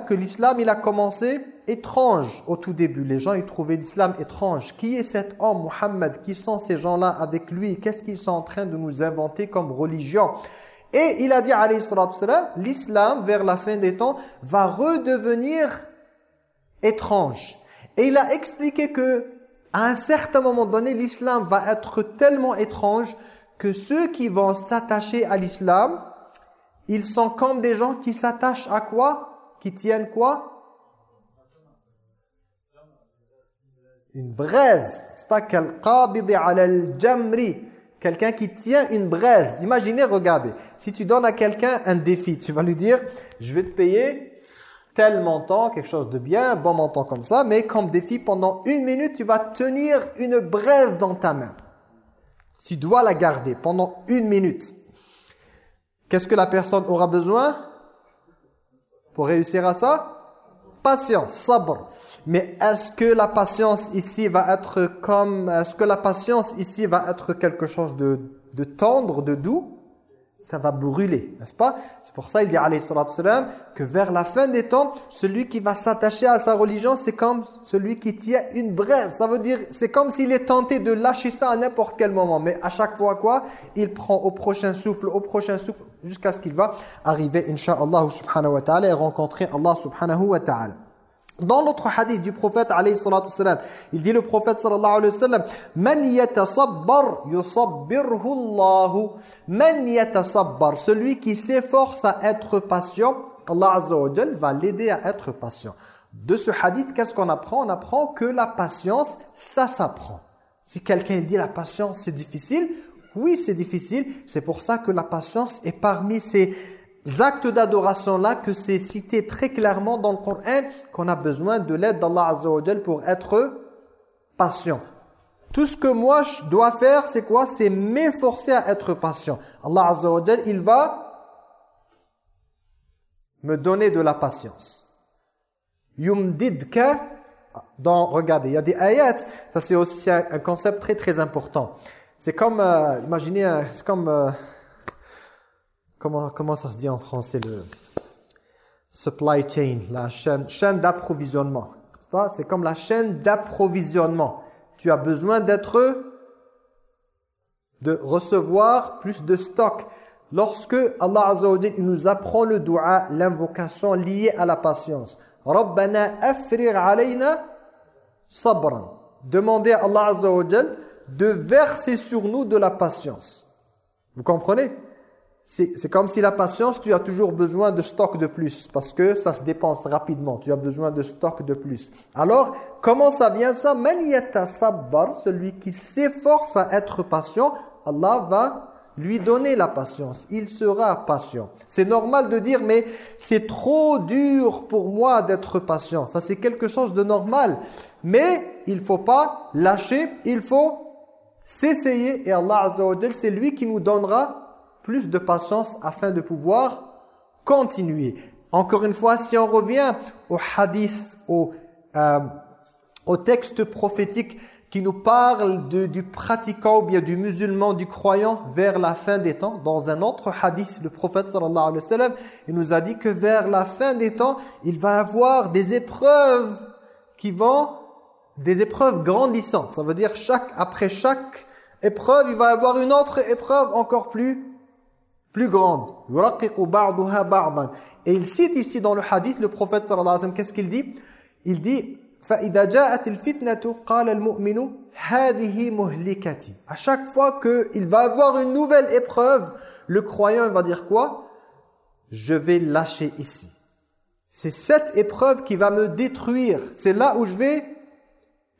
que l'islam, il a commencé étrange au tout début. Les gens, ils trouvaient l'islam étrange. Qui est cet homme, Muhammad Qui sont ces gens-là avec lui? Qu'est-ce qu'ils sont en train de nous inventer comme religion? Et il a dit, alayhi l'islam, vers la fin des temps, va redevenir étrange. Et il a expliqué que à un certain moment donné, l'islam va être tellement étrange que ceux qui vont s'attacher à l'islam, ils sont comme des gens qui s'attachent à quoi? Qui tiennent quoi? Une braise. C'est pas jamri quelqu'un qui tient une braise. Imaginez, regardez, si tu donnes à quelqu'un un défi, tu vas lui dire, je vais te payer tel montant, quelque chose de bien, bon montant comme ça, mais comme défi, pendant une minute, tu vas tenir une braise dans ta main. Tu dois la garder pendant une minute. Qu'est-ce que la personne aura besoin pour réussir à ça? Patience, sabr. Mais est-ce que la patience ici va être comme... Est-ce que la patience ici va être quelque chose de tendre, de doux? Ça va brûler, n'est-ce pas? C'est pour ça il dit alayhi que vers la fin des temps, celui qui va s'attacher à sa religion, c'est comme celui qui tient une braise. Ça veut dire, c'est comme s'il est tenté de lâcher ça à n'importe quel moment. Mais à chaque fois quoi? Il prend au prochain souffle, au prochain souffle, jusqu'à ce qu'il va arriver, insha'Allah subhanahu wa ta'ala, et rencontrer Allah subhanahu wa ta'ala. Dans l'autre hadith du prophète alayhi salatu salam, il dit le prophète sallallahu alayhi wa sallam Man yatasabbar yusabbirhu Allahu Man yatasabbar Celui qui s'efforce à être patient, Allah azza wa va l'aider à être patient. De ce hadith, qu'est-ce qu'on apprend? On apprend que la patience, ça s'apprend. Si quelqu'un dit la patience c'est difficile, oui c'est difficile, c'est pour ça que la patience est parmi ces actes d'adoration-là que c'est cité très clairement dans le Coran qu'on a besoin de l'aide d'Allah Azza pour être patient. Tout ce que moi je dois faire, c'est quoi? C'est m'efforcer à être patient. Allah Azza il va me donner de la patience. Yumdidka dans regardez, il y a des ayats, ça c'est aussi un, concept très très important. C'est comme euh, imaginez c'est comme euh, comment, comment ça se dit en français le supply chain, la chaîne, chaîne d'approvisionnement. C'est comme la chaîne d'approvisionnement. Tu as besoin d'être, de recevoir plus de stock. Lorsque Allah Azza nous apprend le dua, l'invocation liée à la patience. Rabbana afrir alayna sabran. Demandez à Allah Azza de verser sur nous de la patience. Vous comprenez? C'est comme si la patience, tu as toujours besoin de stock de plus parce que ça se dépense rapidement. Tu as besoin de stock de plus. Alors, comment ça vient ça? Man sabbar, celui qui s'efforce à être patient, Allah va lui donner la patience. Il sera patient. C'est normal de dire, mais c'est trop dur pour moi d'être patient. Ça, c'est quelque chose de normal. Mais il faut pas lâcher, il faut s'essayer. Et Allah c'est lui qui nous donnera plus de patience afin de pouvoir continuer. Encore une fois, si on revient au hadith, au, euh, texte prophétique qui nous parle du pratiquant ou bien du musulman, du croyant vers la fin des temps. Dans un autre hadith, le prophète sallallahu alayhi wa sallam, il nous a dit que vers la fin des temps, il va avoir des épreuves qui vont, des épreuves grandissantes. Ça veut dire chaque après chaque épreuve, il va avoir une autre épreuve encore plus plus grande. Et il cite ici dans le hadith, le prophète sallallahu alayhi wa sallam, qu'est-ce qu'il dit Il dit فإذا جاءت الفتنة قال المؤمن هذه مهلكتي à chaque fois qu'il va avoir une nouvelle épreuve le croyant va dire quoi je vais lâcher ici c'est cette épreuve qui va me détruire c'est là où je vais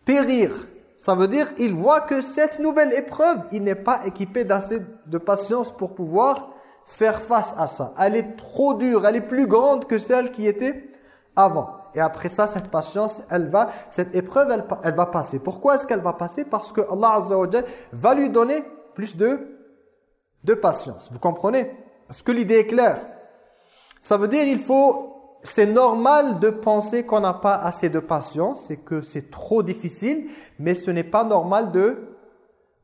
périr ça veut dire il voit que cette nouvelle épreuve il n'est pas équipé d'assez de patience pour pouvoir faire face à ça. Elle est trop dure elle est plus grande que celle qui était avant. Et après ça, cette patience, elle va, cette épreuve, elle, va passer. Pourquoi est-ce qu'elle va passer? Parce que Allah Azza wa va lui donner plus de, de patience. Vous comprenez? Est-ce que l'idée est claire. Ça veut dire il faut... C'est normal de penser qu'on n'a pas assez de patience et que c'est trop difficile, mais ce n'est pas normal de,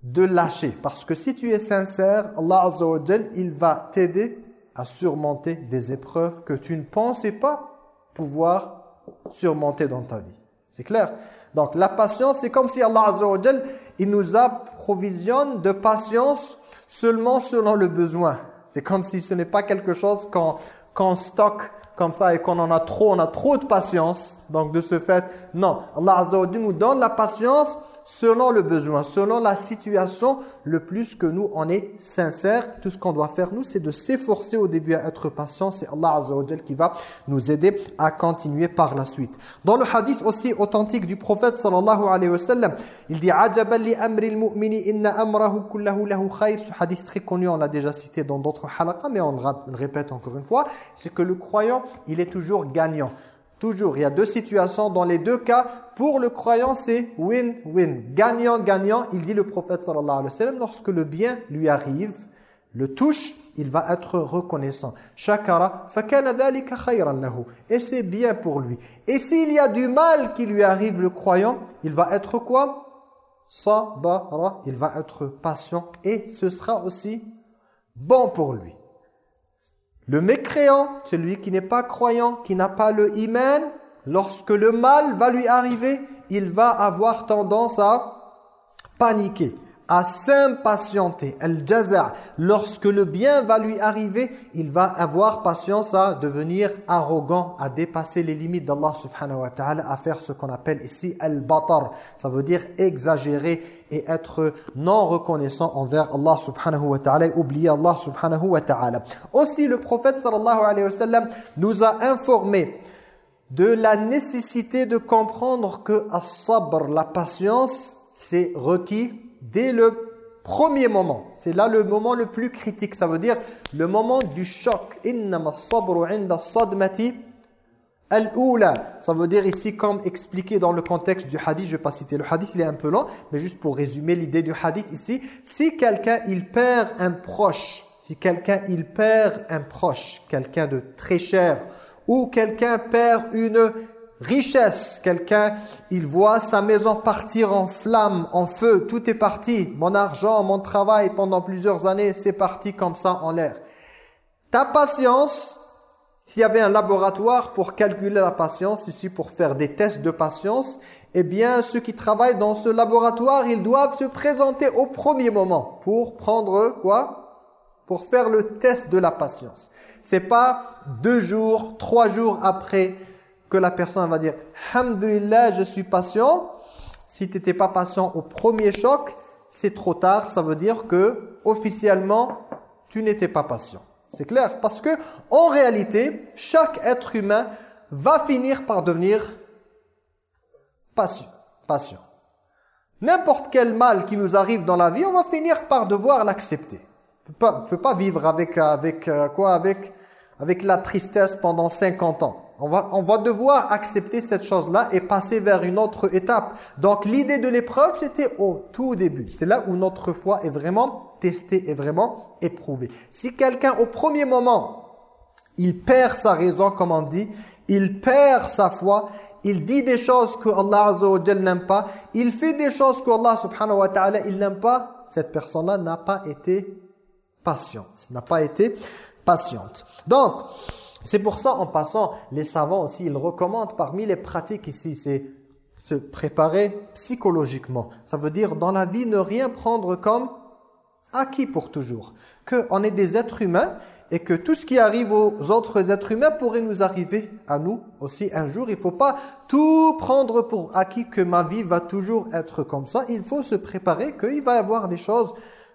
de lâcher. Parce que si tu es sincère, Allah Azza il va t'aider à surmonter des épreuves que tu ne pensais pas pouvoir surmonter dans ta vie. C'est clair? Donc la patience, c'est comme si Allah Azza il nous approvisionne de patience seulement selon le besoin. C'est comme si ce n'est pas quelque chose qu'on stocke comme ça et qu'on en a trop, on a trop de patience. Donc de ce fait, non. Allah Azza nous donne la patience selon le besoin, selon la situation, le plus que nous on est sincère. Tout ce qu'on doit faire, nous, c'est de s'efforcer au début à être patient. C'est Allah Azza wa qui va nous aider à continuer par la suite. Dans le hadith aussi authentique du prophète sallallahu alayhi wa sallam, il dit « Ajaban li amri al-mu'mini inna amrahu kullahu lahu khayr » Ce hadith très connu, on l'a déjà cité dans d'autres halaqa, mais on le répète encore une fois, c'est que le croyant, il est toujours gagnant. Toujours, il y a deux situations. Dans les deux cas, pour le croyant, c'est win-win. Gagnant-gagnant, il dit le prophète sallallahu alayhi wa sallam, lorsque le bien lui arrive, le touche, il va être reconnaissant. Shakara. Et c'est bien pour lui. Et s'il y a du mal qui lui arrive, le croyant, il va être quoi? Sabara, il va être patient. Et ce sera aussi bon pour lui. Le mécréant, celui qui n'est pas croyant, qui n'a pas le iman, lorsque le mal va lui arriver, il va avoir tendance à paniquer à s'impatienter. al jaza lorsque le bien va lui arriver, il va avoir patience à devenir arrogant, à dépasser les limites d'Allah subhanahu wa ta'ala, à faire ce qu'on appelle ici al-batar. Ça veut dire exagérer et être non reconnaissant envers Allah subhanahu wa ta'ala et oublier Allah subhanahu wa ta'ala. Aussi le prophète sallallahu alayhi wa sallam nous a informé de la nécessité de comprendre que as-sabr, la patience, c'est requis dès le premier moment. C'est là le moment le plus critique. Ça veut dire le moment du choc. Ça veut dire ici, comme expliqué dans le contexte du hadith, je ne vais pas citer le hadith, il est un peu long, mais juste pour résumer l'idée du hadith ici, si quelqu'un il perd un proche, si quelqu'un il perd un proche, quelqu'un de très cher, ou quelqu'un perd une richesse. Quelqu'un, il voit sa maison partir en flammes, en feu, tout est parti. Mon argent, mon travail pendant plusieurs années, c'est parti comme ça en l'air. Ta patience, s'il y avait un laboratoire pour calculer la patience, ici pour faire des tests de patience, eh bien ceux qui travaillent dans ce laboratoire, ils doivent se présenter au premier moment pour prendre quoi? Pour faire le test de la patience. C'est pas deux jours, trois jours après que la personne va dire « Alhamdulillah, je suis patient ». Si tu n'étais pas patient au premier choc, c'est trop tard. Ça veut dire que officiellement, tu n'étais pas patient. C'est clair? Parce que en réalité, chaque être humain va finir par devenir patient. patient. N'importe quel mal qui nous arrive dans la vie, on va finir par devoir l'accepter. On ne peut pas vivre avec, avec euh, quoi Avec avec la tristesse pendant 50 ans. On va, on va devoir accepter cette chose-là et passer vers une autre étape. Donc l'idée de l'épreuve, c'était au tout début. C'est là où notre foi est vraiment testée, est vraiment éprouvée. Si quelqu'un, au premier moment, il perd sa raison, comme on dit, il perd sa foi, il dit des choses que Allah Azza n'aime pas, il fait des choses que Allah subhanahu wa ta'ala il n'aime pas, cette personne-là n'a pas été patiente, n'a pas été patiente. Donc, c'est pour ça, en passant, les savants aussi, ils recommandent parmi les pratiques ici, c'est se préparer psychologiquement. Ça veut dire, dans la vie, ne rien prendre comme acquis pour toujours. Qu'on est des êtres humains et que tout ce qui arrive aux autres êtres humains pourrait nous arriver à nous aussi un jour. Il ne faut pas tout prendre pour acquis que ma vie va toujours être comme ça. Il faut se préparer qu'il va y avoir des choses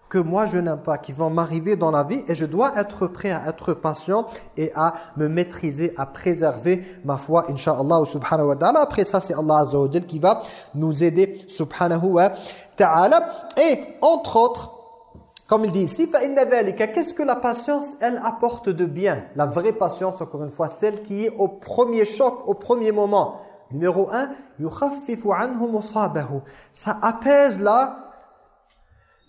que moi je n'aime pas, qui vont m'arriver dans la vie et je dois être prêt à être patient et à me maîtriser, à préserver ma foi, inshallah subhanahu wa ta'ala. Après ça, c'est Allah qui va nous aider, subhanahu wa ta'ala. Et entre autres, comme il dit ici, qu'est-ce que la patience, elle apporte de bien? La vraie patience, encore une fois, celle qui est au premier choc, au premier moment. Numéro un, ça apaise la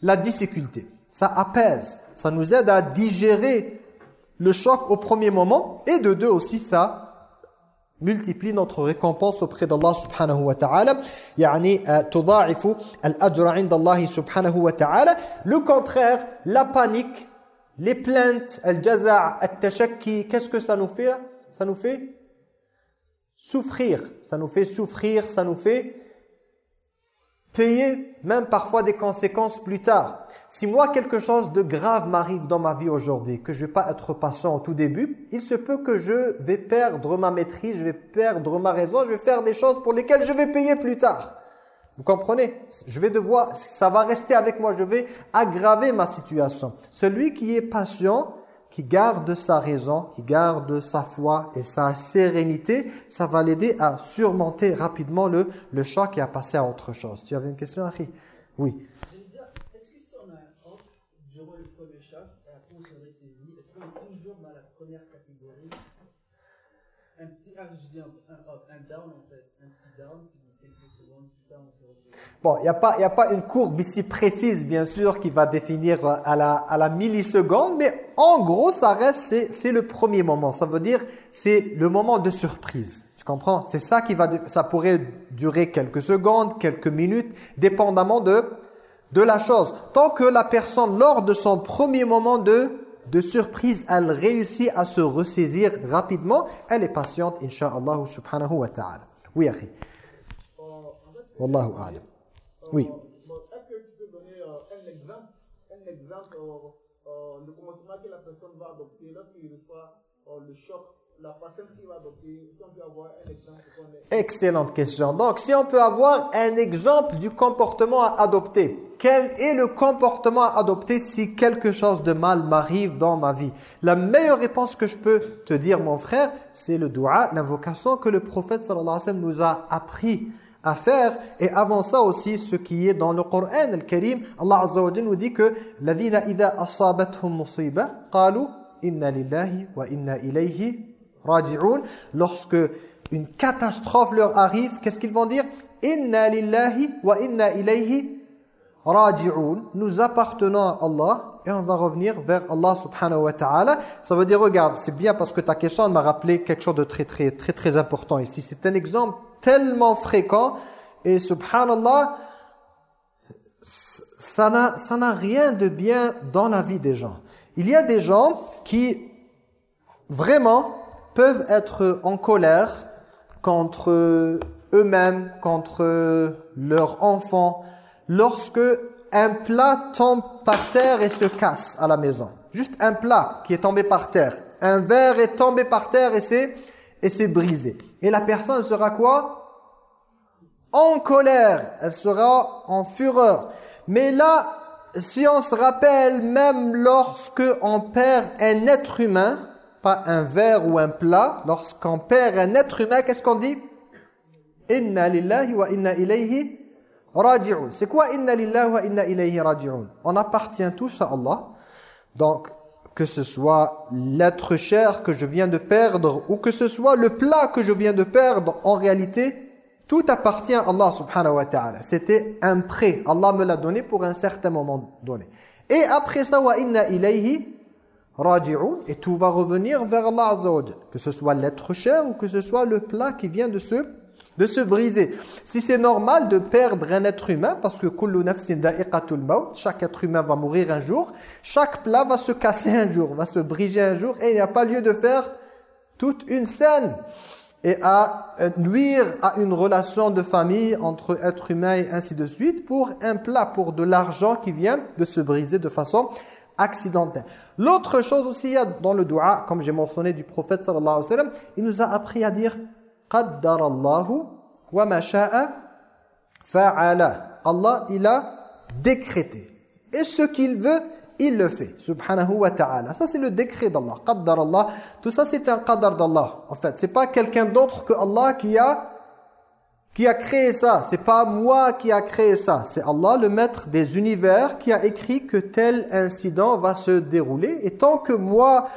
la difficulté. Ça apaise, ça nous aide à digérer le choc au premier moment. Et de deux aussi, ça multiplie notre récompense auprès d'Allah subhanahu wa ta'ala. Yani, tudha'ifu al-ajra subhanahu wa ta'ala. Le contraire, la panique, les plaintes, al-jaza' al-tashakki, qu'est-ce que ça nous fait Ça nous fait souffrir. Ça nous fait souffrir, ça nous fait payer même parfois des conséquences plus tard. Si moi quelque chose de grave m'arrive dans ma vie aujourd'hui, que je vais pas être patient au tout début, il se peut que je vais perdre ma maîtrise, je vais perdre ma raison, je vais faire des choses pour lesquelles je vais payer plus tard. Vous comprenez? Je vais devoir, ça va rester avec moi, je vais aggraver ma situation. Celui qui est patient, qui garde sa raison, qui garde sa foi et sa sérénité, ça va l'aider à surmonter rapidement le, le choc et à passer à autre chose. Tu avais une question, Harry? Oui. Un petit, ah, je dis un down en fait, un petit down, quelques secondes plus tard on se ressaisit. Bon, il n'y a, pas, a pas une courbe ici précise, bien sûr, qui va définir euh, à la, à la milliseconde, mais en gros, ça reste, c'est le premier moment. Ça veut dire, c'est le moment de surprise. Tu comprends? C'est ça qui va, ça pourrait durer quelques secondes, quelques minutes, dépendamment de, de la chose. Tant que la personne, lors de son premier moment de, de surprise, elle réussit à se ressaisir rapidement, elle est patiente, insha'Allah subhanahu wa ta'ala. Oui, akhi. Wallahu a'lam. Oui. Est-ce que tu peux donner euh, un exemple, un exemple euh, euh, le comportement que la personne va adopter lorsqu'il reçoit le choc la personne qui va adopter, si on peut avoir un exemple Excellente question. Donc, si on peut avoir un exemple du comportement à adopter. Quel est le comportement à adopter si quelque chose de mal m'arrive dans ma vie? La meilleure réponse que je peux te dire, mon frère, c'est le dua, l'invocation que le prophète sallallahu alayhi wa sallam nous a appris à faire et avant ça aussi ce qui est dans le Coran al-Karim Allah Azza wa nous dit que ladina idha asabatuhum musiba qalu inna lillahi wa inna ilayhi raji'un lorsque une catastrophe leur arrive qu'est-ce qu'ils vont dire? Inna lillahi wa inna ilayhi raji'un nous appartenons à Allah et on va revenir vers Allah subhanahu wa ta'ala. Ça veut dire, regarde, c'est bien parce que ta question m'a rappelé quelque chose de très, très, très, très important ici. C'est un exemple tellement fréquent et subhanallah ça n'a rien de bien dans la vie des gens. Il y a des gens qui vraiment peuvent être en colère contre eux-mêmes, contre leurs enfants, lorsque un plat tombe par terre et se casse à la maison. Juste un plat qui est tombé par terre. Un verre est tombé par terre et c'est brisé. Et la personne sera quoi? En colère. Elle sera en fureur. Mais là, si on se rappelle, même lorsque on perd un être humain, pas un verre ou un plat, lorsqu'on perd un être humain, qu'est-ce qu'on dit? Inna lillahi wa inna ilayhi raji'un. C'est quoi inna lillahi wa inna ilayhi raji'un? On appartient tous à Allah. Donc, que ce soit l'être cher que je viens de perdre ou que ce soit le plat que je viens de perdre, en réalité, tout appartient à Allah subhanahu wa ta'ala. C'était un prêt. Allah me l'a donné pour un certain moment donné. Et après ça, wa inna ilayhi raji'un et tout va revenir vers Allah Que ce soit l'être cher ou que ce soit le plat qui vient de se de se briser. Si c'est normal de perdre un être humain, parce que kullu nafsin da'iqatul maut, chaque être humain va mourir un jour, chaque plat va se casser un jour, va se briser un jour, et il n'y a pas lieu de faire toute une scène et à euh, nuire à une relation de famille entre êtres humains et ainsi de suite pour un plat, pour de l'argent qui vient de se briser de façon accidentelle. L'autre chose aussi, il y a dans le dua, comme j'ai mentionné du prophète sallallahu alayhi wa sallam, il nous a appris à dire « Qaddar Allahu wa mashaa fa'ala » Allah, il a décrété. Et ce qu'il veut, il le fait subhanahu wa ta'ala ça c'est le décret d'Allah qaddar Allah tout ça c'est un qadar d'Allah en fait c'est pas quelqu'un d'autre que Allah qui a qui a créé ça. C'est pas moi qui a créé ça. C'est Allah, le maître des univers, qui a écrit que tel incident va se dérouler. Et tant que moi,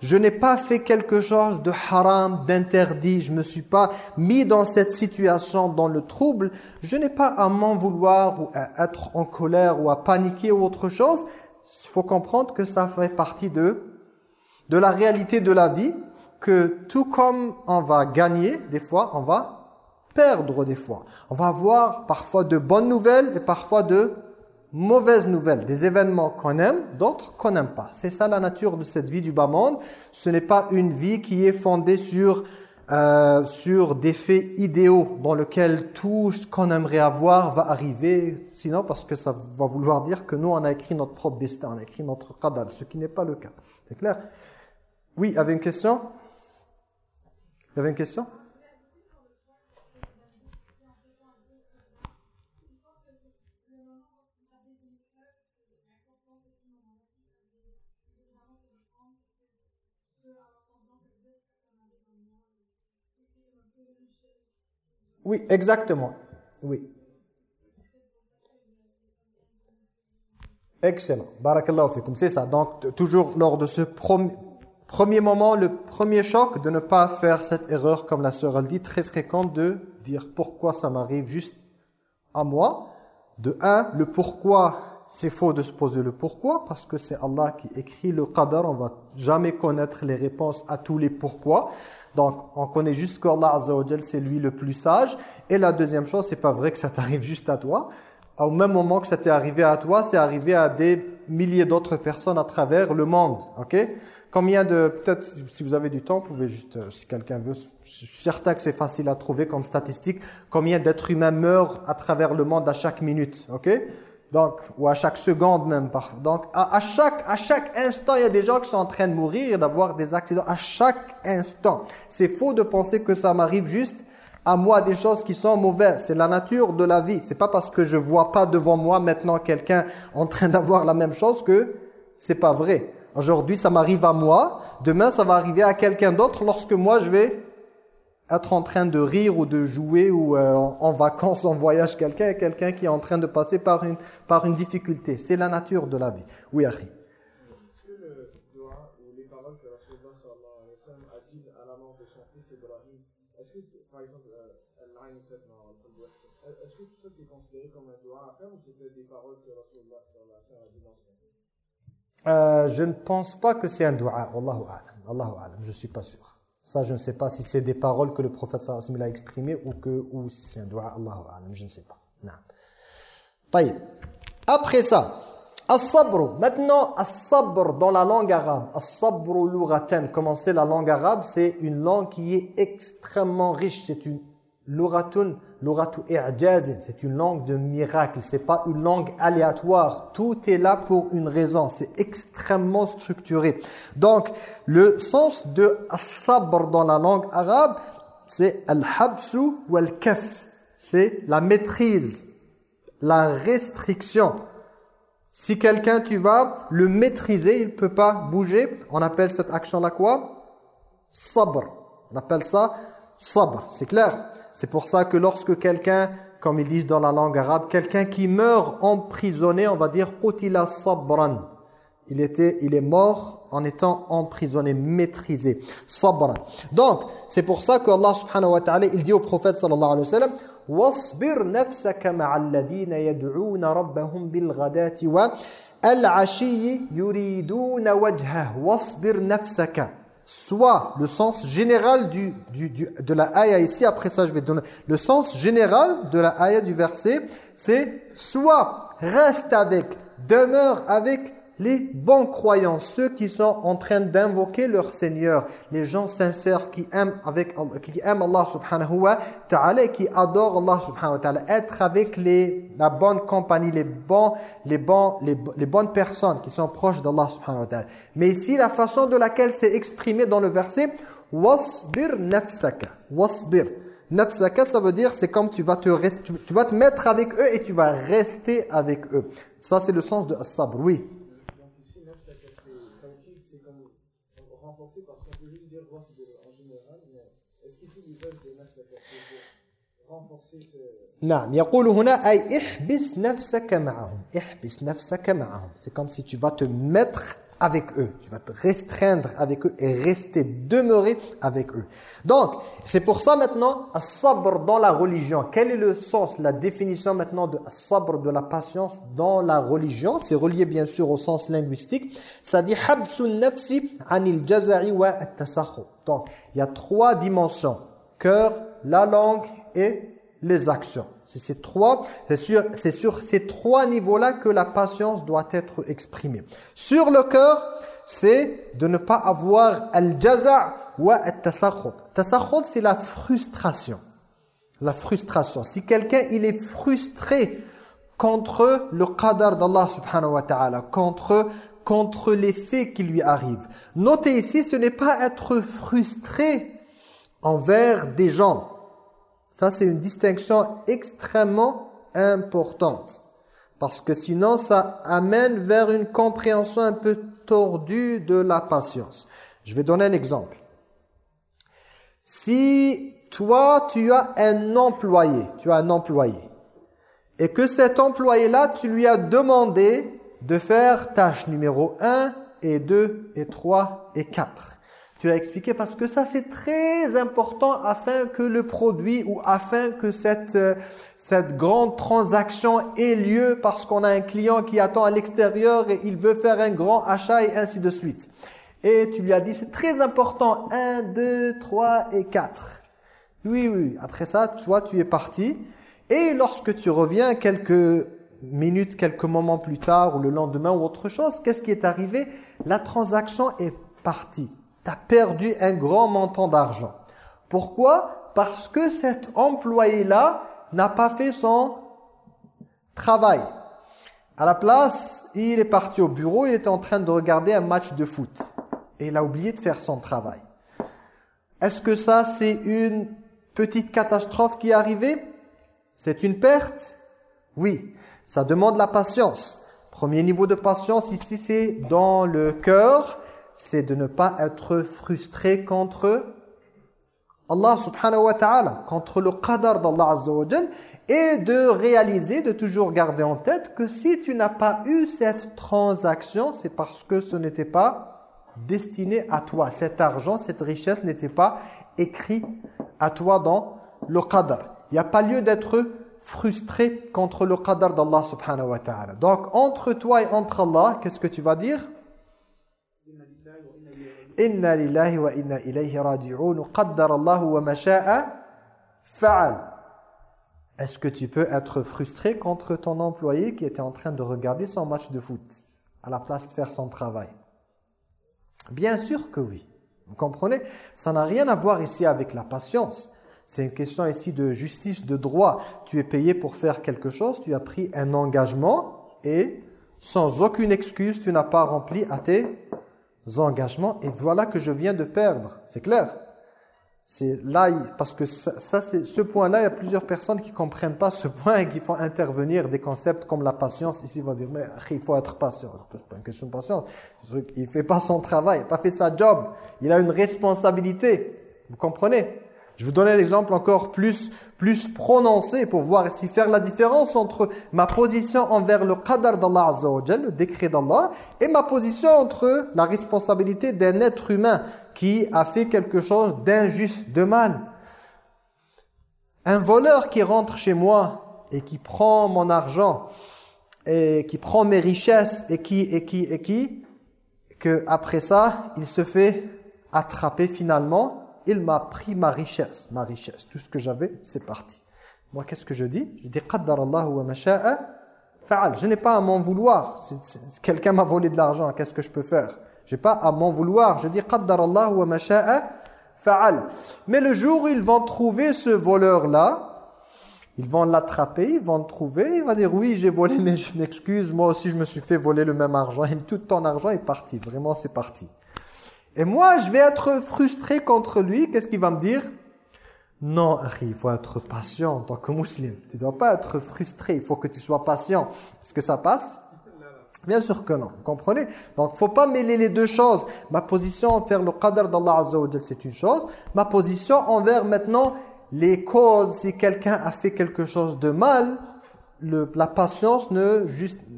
je n'ai pas fait quelque chose de haram, d'interdit, je me suis pas mis dans cette situation, dans le trouble, je n'ai pas à m'en vouloir ou à être en colère ou à paniquer ou autre chose. Il faut comprendre que ça fait partie de, de la réalité de la vie, que tout comme on va gagner, des fois, on va perdre des fois. On va avoir parfois de bonnes nouvelles et parfois de mauvaises nouvelles. Des événements qu'on aime, d'autres qu'on n'aime pas. C'est ça la nature de cette vie du bas monde. Ce n'est pas une vie qui est fondée sur, euh, sur des faits idéaux dans lesquels tout ce qu'on aimerait avoir va arriver. Sinon, parce que ça va vouloir dire que nous, on a écrit notre propre destin, on a écrit notre qadar, ce qui n'est pas le cas. C'est clair? Oui, avait une question? Vous avez une question? Oui, exactement. Oui. Excellent. Barakallahu fikum. C'est ça. Donc, toujours lors de ce premier moment, le premier choc, de ne pas faire cette erreur, comme la sœur elle dit, très fréquente, de dire pourquoi ça m'arrive juste à moi. De un, le pourquoi, c'est faux de se poser le pourquoi, parce que c'est Allah qui écrit le qadar. On va jamais connaître les réponses à tous les pourquoi. Donc, on connaît juste qu'Allah Azza c'est lui le plus sage. Et la deuxième chose, c'est pas vrai que ça t'arrive juste à toi. Au même moment que ça t'est arrivé à toi, c'est arrivé à des milliers d'autres personnes à travers le monde. Ok? Combien de... Peut-être, si vous avez du temps, vous pouvez juste, euh, si quelqu'un veut... Je certain que c'est facile à trouver comme statistique. Combien d'êtres humains meurent à travers le monde à chaque minute. Ok? Donc, ou à chaque seconde même. Donc, à, chaque, à chaque instant, il y a des gens qui sont en train de mourir, d'avoir des accidents. À chaque instant. C'est faux de penser que ça m'arrive juste à moi des choses qui sont mauvaises. C'est la nature de la vie. C'est pas parce que je vois pas devant moi maintenant quelqu'un en train d'avoir la même chose que c'est pas vrai. Aujourd'hui, ça m'arrive à moi. Demain, ça va arriver à quelqu'un d'autre lorsque moi, je vais être en train de rire ou de jouer ou euh, en vacances, en voyage quelqu'un, quelqu'un qui est en train de passer par une, par une difficulté. C'est la nature de la vie. Oui, Akhi. Est-ce que le doigt ou les paroles que wa sallam a dit à la mort de son fils Ibrahim, est-ce que, par exemple, euh, est-ce que tout ça c'est considéré comme un doigt à faire ou c'était des paroles que wa sallam a dit dans son euh, Je ne pense pas que c'est un doigt. Allahu a'lam. Allahu a'lam. Je ne suis pas sûr. Ça, je ne sais pas si c'est des paroles que le prophète sallallahu alayhi a exprimées ou, que, ou si c'est un dua Allahu a'lam, je ne sais pas. Non. Après ça, as-sabr. Maintenant, as-sabr dans la langue arabe. As-sabr lughatan. Comment c'est la langue arabe? C'est une langue qui est extrêmement riche. C'est une luratun c'est une langue de miracle, c'est pas une langue aléatoire. Tout est là pour une raison, c'est extrêmement structuré. Donc, le sens de sabr dans la langue arabe, c'est al-habsu ou al-kaf. C'est la maîtrise, la restriction. Si quelqu'un, tu vas le maîtriser, il peut pas bouger, on appelle cette action-là quoi? Sabr. On appelle ça sabr, c'est clair? c'est pour ça que lorsque quelqu'un, comme ils disent dans la langue arabe, quelqu'un qui meurt emprisonné, on va dire « qutila sabran ». Il, était, il est mort en étant emprisonné, maîtrisé. Sabra. Donc, c'est pour ça que Allah subhanahu wa ta'ala, il dit au prophète sallallahu alayhi wa sallam, واصبر نفسك مع الذين يدعون ربهم بالغداة والعشي يريدون وجهه واصبر نفسك soit le sens général du, du, de la ayah. Ici, après ça je vais donner le sens général de la ayah du verset, c'est soit reste avec, demeure avec les bons croyants, ceux qui sont en train d'invoquer leur Seigneur, les gens sincères qui aiment, avec, qui aiment Allah subhanahu wa ta'ala et qui adorent Allah subhanahu wa ta'ala. Être avec les, la bonne compagnie, les, bons, les, bons, les, les bonnes personnes qui sont proches d'Allah subhanahu wa ta'ala. Mais ici, la façon de laquelle c'est exprimé dans le verset, « Wasbir nafsaka » Wasbir. Nafsaka, ça veut dire, c'est comme tu vas, te rester, tu, vas te mettre avec eux et tu vas rester avec eux. Ça, c'est le sens de sabr, oui. نعم يقول هنا أي احبس نفسك معهم احبس نفسك معهم c'est comme si tu vas te mettre avec eux tu vas te restreindre avec eux et rester demeurer avec eux donc c'est pour ça maintenant sabr dans la religion quel est le sens la définition maintenant de sabr de la patience dans la religion c'est relié bien sûr au sens linguistique ça dit habsu nafsi anil jaza'i wa at donc il y a trois dimensions cœur la langue et les actions. C'est ces trois, c'est sur, sur ces trois niveaux-là que la patience doit être exprimée. Sur le cœur, c'est de ne pas avoir al-jaza' wa al-tasakhut. Tasakhut, c'est la frustration. La frustration. Si quelqu'un, il est frustré contre le qadar d'Allah subhanahu wa ta'ala, contre, contre les faits qui lui arrivent. Notez ici, ce n'est pas être frustré envers des gens ça, c'est une distinction extrêmement importante. Parce que sinon, ça amène vers une compréhension un peu tordue de la patience. Je vais donner un exemple. Si toi, tu as un employé, tu as un employé, et que cet employé-là, tu lui as demandé de faire tâche numéro 1 et 2 et 3 et 4. Tu l'as expliqué parce que ça c'est très important afin que le produit ou afin que cette, euh, cette grande transaction ait lieu parce qu'on a un client qui attend à l'extérieur et il veut faire un grand achat et ainsi de suite. Et tu lui as dit c'est très important, 1, 2, 3 et 4. Oui, oui, après ça, toi tu es parti. Et lorsque tu reviens quelques minutes, quelques moments plus tard ou le lendemain ou autre chose, qu'est-ce qui est arrivé? La transaction est partie tu as perdu un grand montant d'argent. Pourquoi? Parce que cet employé-là n'a pas fait son travail. À la place, il est parti au bureau, il était en train de regarder un match de foot. Et il a oublié de faire son travail. Est-ce que ça, c'est une petite catastrophe qui est arrivée? C'est une perte? Oui. Ça demande la patience. Premier niveau de patience, ici, c'est dans le cœur c'est de ne pas être frustré contre Allah subhanahu wa ta'ala, contre le qadar d'Allah azza wa et de réaliser, de toujours garder en tête que si tu n'as pas eu cette transaction, c'est parce que ce n'était pas destiné à toi. Cet argent, cette richesse n'était pas écrit à toi dans le qadar. Il n'y a pas lieu d'être frustré contre le qadar d'Allah subhanahu wa ta'ala. Donc, entre toi et entre Allah, qu'est-ce que tu vas dire? Est-ce que tu peux être frustré contre ton employé qui était en train de regarder son match de foot à la place de faire son travail? Bien sûr que oui. Vous comprenez? Ça n'a rien à voir ici avec la patience. C'est une question ici de justice, de droit. Tu es payé pour faire quelque chose, tu as pris un engagement et sans aucune excuse, tu n'as pas rempli à tes engagements et voilà que je viens de perdre. C'est clair C'est là, parce que ça, c'est ce point-là, il y a plusieurs personnes qui comprennent pas ce point et qui font intervenir des concepts comme la patience. Ici, ils dire, mais il faut être patient. Pas. Il fait pas son travail, il pas fait sa job. Il a une responsabilité. Vous comprenez? Je vous donner l'exemple encore plus, plus prononcé pour voir ici faire la différence entre ma position envers le qadar d'Allah Azza le décret d'Allah, et ma position entre la responsabilité d'un être humain qui a fait quelque chose d'injuste, de mal. Un voleur qui rentre chez moi et qui prend mon argent, et qui prend mes richesses, et qui, et qui, et qui, que après ça, il se fait attraper finalement, il m'a pris ma richesse, ma richesse. Tout ce que j'avais, c'est parti. Moi, qu'est-ce que je dis? Je dis qaddar Allah wa masha'a fa'al. Je n'ai pas à m'en vouloir. Si, quelqu'un m'a volé de l'argent, qu'est-ce que je peux faire? J'ai pas à m'en vouloir. Je dis qaddar Allah wa masha'a fa'al. Mais le jour où ils vont trouver ce voleur-là, ils vont l'attraper, ils vont le trouver, il va dire oui, j'ai volé mais je m'excuse, moi aussi je me suis fait voler le même argent et tout ton argent est parti, vraiment c'est parti. Et moi, je vais être frustré contre lui. Qu'est-ce qu'il va me dire? Non, il faut être patient en tant que musulman. Tu ne dois pas être frustré, il faut que tu sois patient. Est-ce que ça passe? Bien sûr que non, vous comprenez? Donc, il faut pas mêler les deux choses. Ma position envers le qadr d'Allah Azza c'est une chose. Ma position envers maintenant les causes, si quelqu'un a fait quelque chose de mal, le, la patience ne,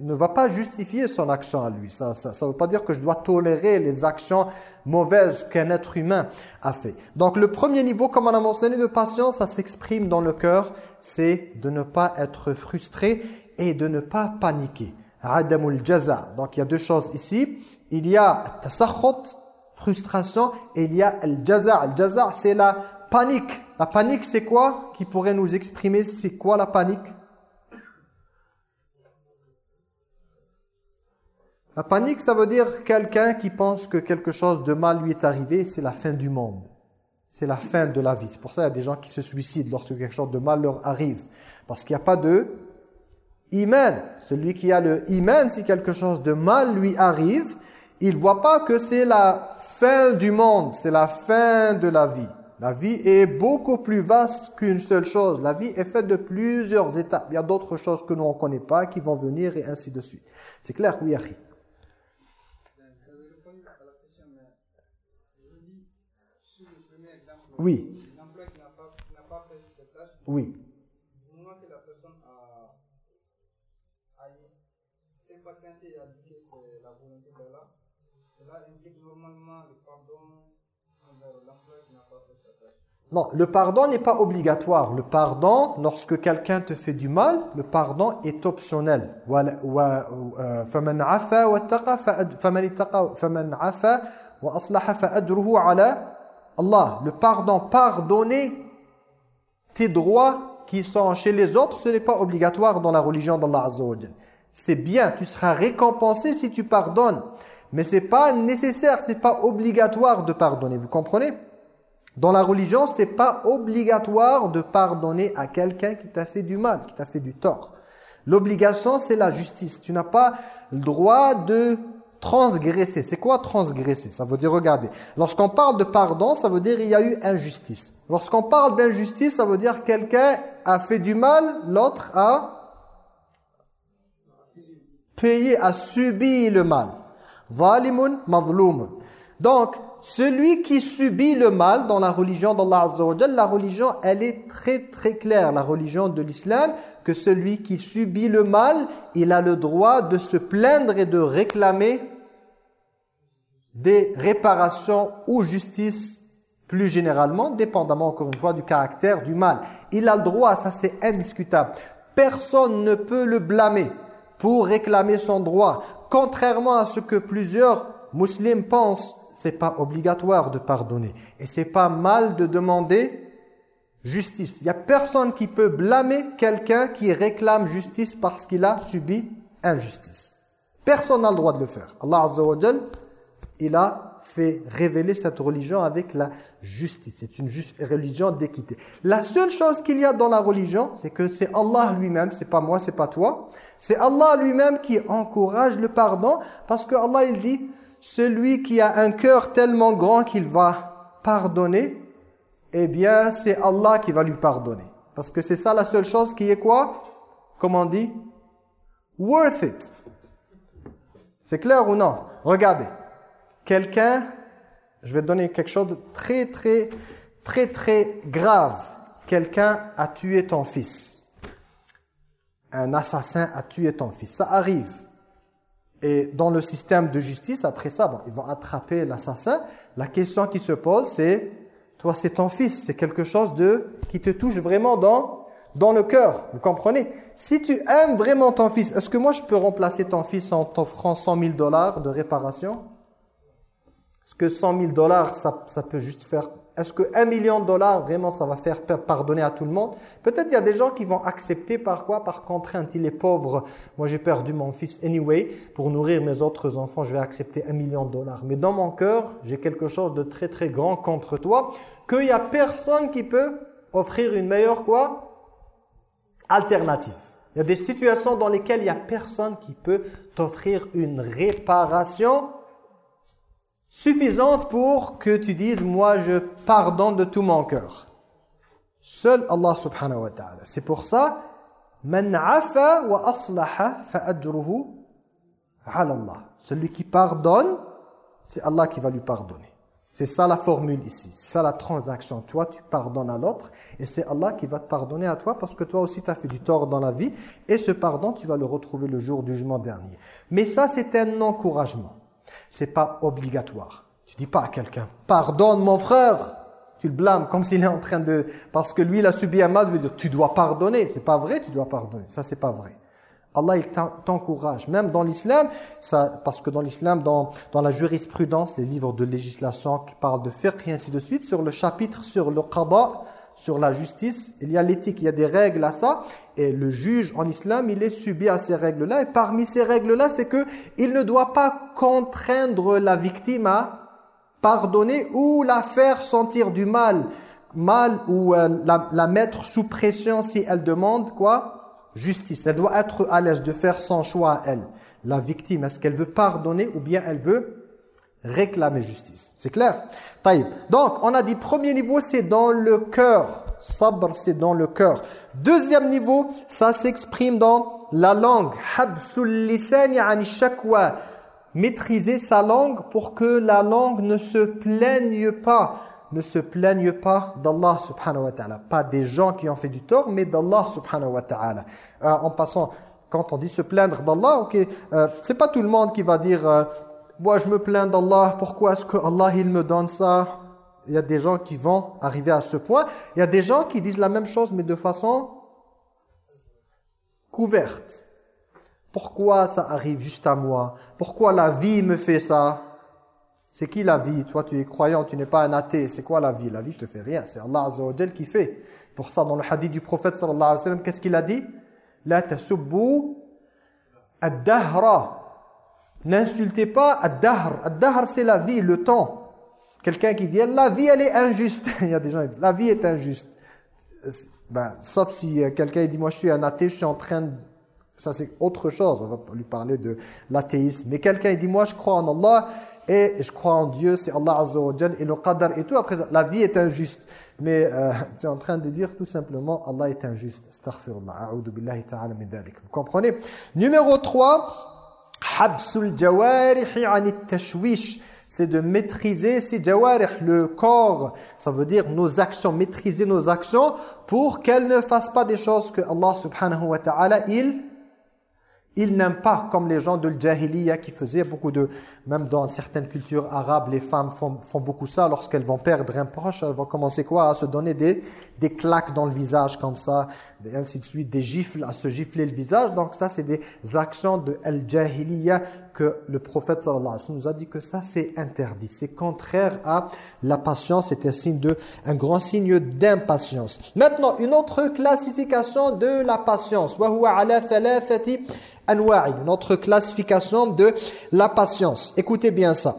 ne va pas justifier son action à lui. Ça ne veut pas dire que je dois tolérer les actions mauvaises qu'un être humain a fait. Donc le premier niveau, comme on a mentionné, de patience, ça s'exprime dans le cœur, c'est de ne pas être frustré et de ne pas paniquer. Adamul jaza. Donc il y a deux choses ici. Il y a tasakhut, frustration, et il y a al jaza. Al jaza, c'est la panique. La panique, c'est quoi? Qui pourrait nous exprimer c'est quoi la panique? La panique, ça veut dire quelqu'un qui pense que quelque chose de mal lui est arrivé, c'est la fin du monde. C'est la fin de la vie. C'est pour ça qu'il y a des gens qui se suicident lorsque quelque chose de mal leur arrive. Parce qu'il n'y a pas de iman. Celui qui a le iman, si quelque chose de mal lui arrive, il ne voit pas que c'est la fin du monde, c'est la fin de la vie. La vie est beaucoup plus vaste qu'une seule chose. La vie est faite de plusieurs étapes. Il y a d'autres choses que nous ne connaît pas qui vont venir et ainsi de suite. C'est clair, oui, Harry Oui. L'emploi qui n'a pas, pas, fait cette tâche. Oui. Du moment que la personne a, a s'est patientée et a dit que c'est la volonté d'Allah, cela implique normalement le pardon envers l'emploi qui n'a pas fait cette tâche. Non, le pardon n'est pas obligatoire. Le pardon, lorsque quelqu'un te fait du mal, le pardon est optionnel. فَمَنْ عَفَى Allah, le pardon, pardonner tes droits qui sont chez les autres, ce n'est pas obligatoire dans la religion d'Allah Azza C'est bien, tu seras récompensé si tu pardonnes. Mais ce n'est pas nécessaire, ce n'est pas obligatoire de pardonner, vous comprenez? Dans la religion, ce n'est pas obligatoire de pardonner à quelqu'un qui t'a fait du mal, qui t'a fait du tort. L'obligation, c'est la justice. Tu n'as pas le droit de Transgresser. C'est quoi transgresser Ça veut dire, regardez, lorsqu'on parle de pardon, ça veut dire il y a eu injustice. Lorsqu'on parle d'injustice, ça veut dire quelqu'un a fait du mal, l'autre a payé, a subi le mal. Madloum. Donc, celui qui subit le mal dans la religion d'Allah Azza wa la religion, elle est très très claire, la religion de l'islam, que celui qui subit le mal, il a le droit de se plaindre et de réclamer des réparations ou justice plus généralement, dépendamment encore une fois du caractère du mal. Il a le droit, ça c'est indiscutable. Personne ne peut le blâmer pour réclamer son droit. Contrairement à ce que plusieurs musulmans pensent, c'est pas obligatoire de pardonner. Et c'est pas mal de demander justice. Il n'y a personne qui peut blâmer quelqu'un qui réclame justice parce qu'il a subi injustice. Personne n'a le droit de le faire. Allah Azza il a fait révéler cette religion avec la justice. C'est une juste religion d'équité. La seule chose qu'il y a dans la religion, c'est que c'est Allah lui-même, c'est pas moi, c'est pas toi. C'est Allah lui-même qui encourage le pardon parce que Allah il dit celui qui a un cœur tellement grand qu'il va pardonner, eh bien c'est Allah qui va lui pardonner. Parce que c'est ça la seule chose qui est quoi? Comment on dit Worth it. C'est clair ou non? Regardez quelqu'un, je vais donner quelque chose de très très très très grave. Quelqu'un a tué ton fils. Un assassin a tué ton fils. Ça arrive. Et dans le système de justice, après ça, ils vont attraper l'assassin. La question qui se pose, c'est, toi c'est ton fils, c'est quelque chose de qui te touche vraiment dans, dans le cœur. Vous comprenez? Si tu aimes vraiment ton fils, est-ce que moi je peux remplacer ton fils en t'offrant 100 000 dollars de réparation? Est-ce que 100 000 dollars, ça, ça peut juste faire est-ce que 1 million de dollars, vraiment, ça va faire pardonner à tout le monde? Peut-être il y a des gens qui vont accepter par quoi? Par contrainte. Il est pauvre. Moi, j'ai perdu mon fils anyway. Pour nourrir mes autres enfants, je vais accepter 1 million de dollars. Mais dans mon cœur, j'ai quelque chose de très très grand contre toi. Qu'il n'y a personne qui peut offrir une meilleure quoi? Alternative. Il y a des situations dans lesquelles il n'y a personne qui peut t'offrir une réparation suffisante pour que tu dises moi je pardonne de tout mon cœur. Seul Allah subhanahu wa ta'ala. C'est pour ça man afa wa aslaha fa ajruhu ala Allah. Celui qui pardonne, c'est Allah qui va lui pardonner. C'est ça la formule ici, c'est ça la transaction. Toi, tu pardonnes à l'autre et c'est Allah qui va te pardonner à toi parce que toi aussi, tu as fait du tort dans la vie et ce pardon, tu vas le retrouver le jour du jugement dernier. Mais ça, c'est un encouragement c'est pas obligatoire. Tu dis pas à quelqu'un, pardonne mon frère, tu le blâmes comme s'il est en train de... Parce que lui, il a subi un mal, veut dire, tu dois pardonner. C'est pas vrai, tu dois pardonner. Ça, c'est pas vrai. Allah, il t'encourage. Même dans l'islam, parce que dans l'islam, dans, dans la jurisprudence, les livres de législation qui parlent de fiqh et ainsi de suite, sur le chapitre sur le qada, sur la justice, il y a l'éthique, il y a des règles à ça. Et le juge en islam, il est subi à ces règles-là. Et parmi ces règles-là, c'est que il ne doit pas contraindre la victime à pardonner ou la faire sentir du mal. Mal ou euh, la, mettre sous pression si elle demande quoi? Justice. Elle doit être à l'aise de faire son choix à elle. La victime, est-ce qu'elle veut pardonner ou bien elle veut réclamer justice? C'est clair? Donc, on a dit, premier niveau, c'est dans le cœur. Sabr, c'est dans le cœur. Deuxième niveau, ça s'exprime dans la langue. Maîtriser sa langue pour que la langue ne se plaigne pas. Ne se plaigne pas d'Allah subhanahu wa ta'ala. Pas des gens qui ont fait du tort, mais d'Allah subhanahu wa ta'ala. Euh, en passant, quand on dit se plaindre d'Allah, ok, euh, c'est pas tout le monde qui va dire... Euh, moi je me plains d'Allah, pourquoi est-ce que Allah il me donne ça? Il y a des gens qui vont arriver à ce point. Il y a des gens qui disent la même chose mais de façon couverte. Pourquoi ça arrive juste à moi? Pourquoi la vie me fait ça? C'est qui la vie? Toi tu es croyant, tu n'es pas un athée. C'est quoi la vie? La vie te fait rien. C'est Allah Azza qui fait. Pour ça dans le hadith du prophète sallallahu alayhi qu'est-ce qu'il a dit? La tasubbu ad-dahra N'insultez pas Ad-Dahr. Ad-Dahr, c'est la vie, le temps. Quelqu'un qui dit « La vie, elle est injuste. » Il y a des gens qui disent « La vie est injuste. Ben, sauf si euh, quelqu'un dit « Moi, je suis un athée, je suis en train de... » Ça, c'est autre chose. On va lui parler de l'athéisme. Mais quelqu'un dit « Moi, je crois en Allah et je crois en Dieu. C'est Allah Azza wa et le qadar et tout. Après, la vie est injuste. » Mais euh, tu es en train de dire tout simplement « Allah est injuste. » Astaghfirullah. billahi ta'ala min Vous comprenez? Numéro 3 C'est de maîtriser ces jawarih, le corps, ça veut dire nos actions, maîtriser nos actions pour qu'elles ne fassent pas des choses que Allah subhanahu wa ta'ala, il ils n'aiment pas, comme les gens de l'Jahiliya qui faisaient beaucoup de... Même dans certaines cultures arabes, les femmes font, beaucoup ça. Lorsqu'elles vont perdre un proche, elles vont commencer quoi? À se donner des, des claques dans le visage comme ça, et ainsi de suite, des gifles, à se gifler le visage. Donc ça, c'est des actions de Al-Jahiliya que le prophète sallallahu alayhi wa sallam nous a dit que ça, c'est interdit. C'est contraire à la patience. C'est un, signe de, un grand signe d'impatience. Maintenant, une autre classification de la patience. Notre classification de la patience. Écoutez bien ça.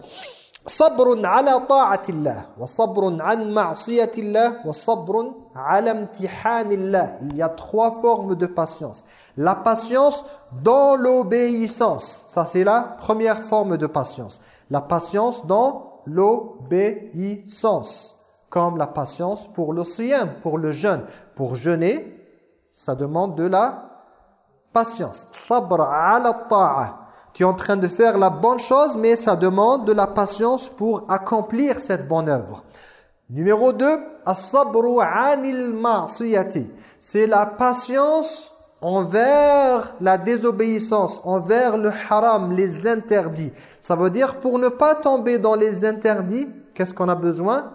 صبر على طاعة الله وصبر عن معصية الله وصبر على امتحان الله Il y a trois formes de patience. La patience dans l'obéissance. Ça c'est la première forme de patience. La patience dans l'obéissance. Comme la patience pour le siyam, pour le jeûne. Pour jeûner, ça demande de la patience. Sabr ala ta'a. tu es en train de faire la bonne chose, mais ça demande de la patience pour accomplir cette bonne œuvre. Numéro 2, as-sabru anil ma'siyati. C'est la patience envers la désobéissance, envers le haram, les interdits. Ça veut dire pour ne pas tomber dans les interdits, qu'est-ce qu'on a besoin?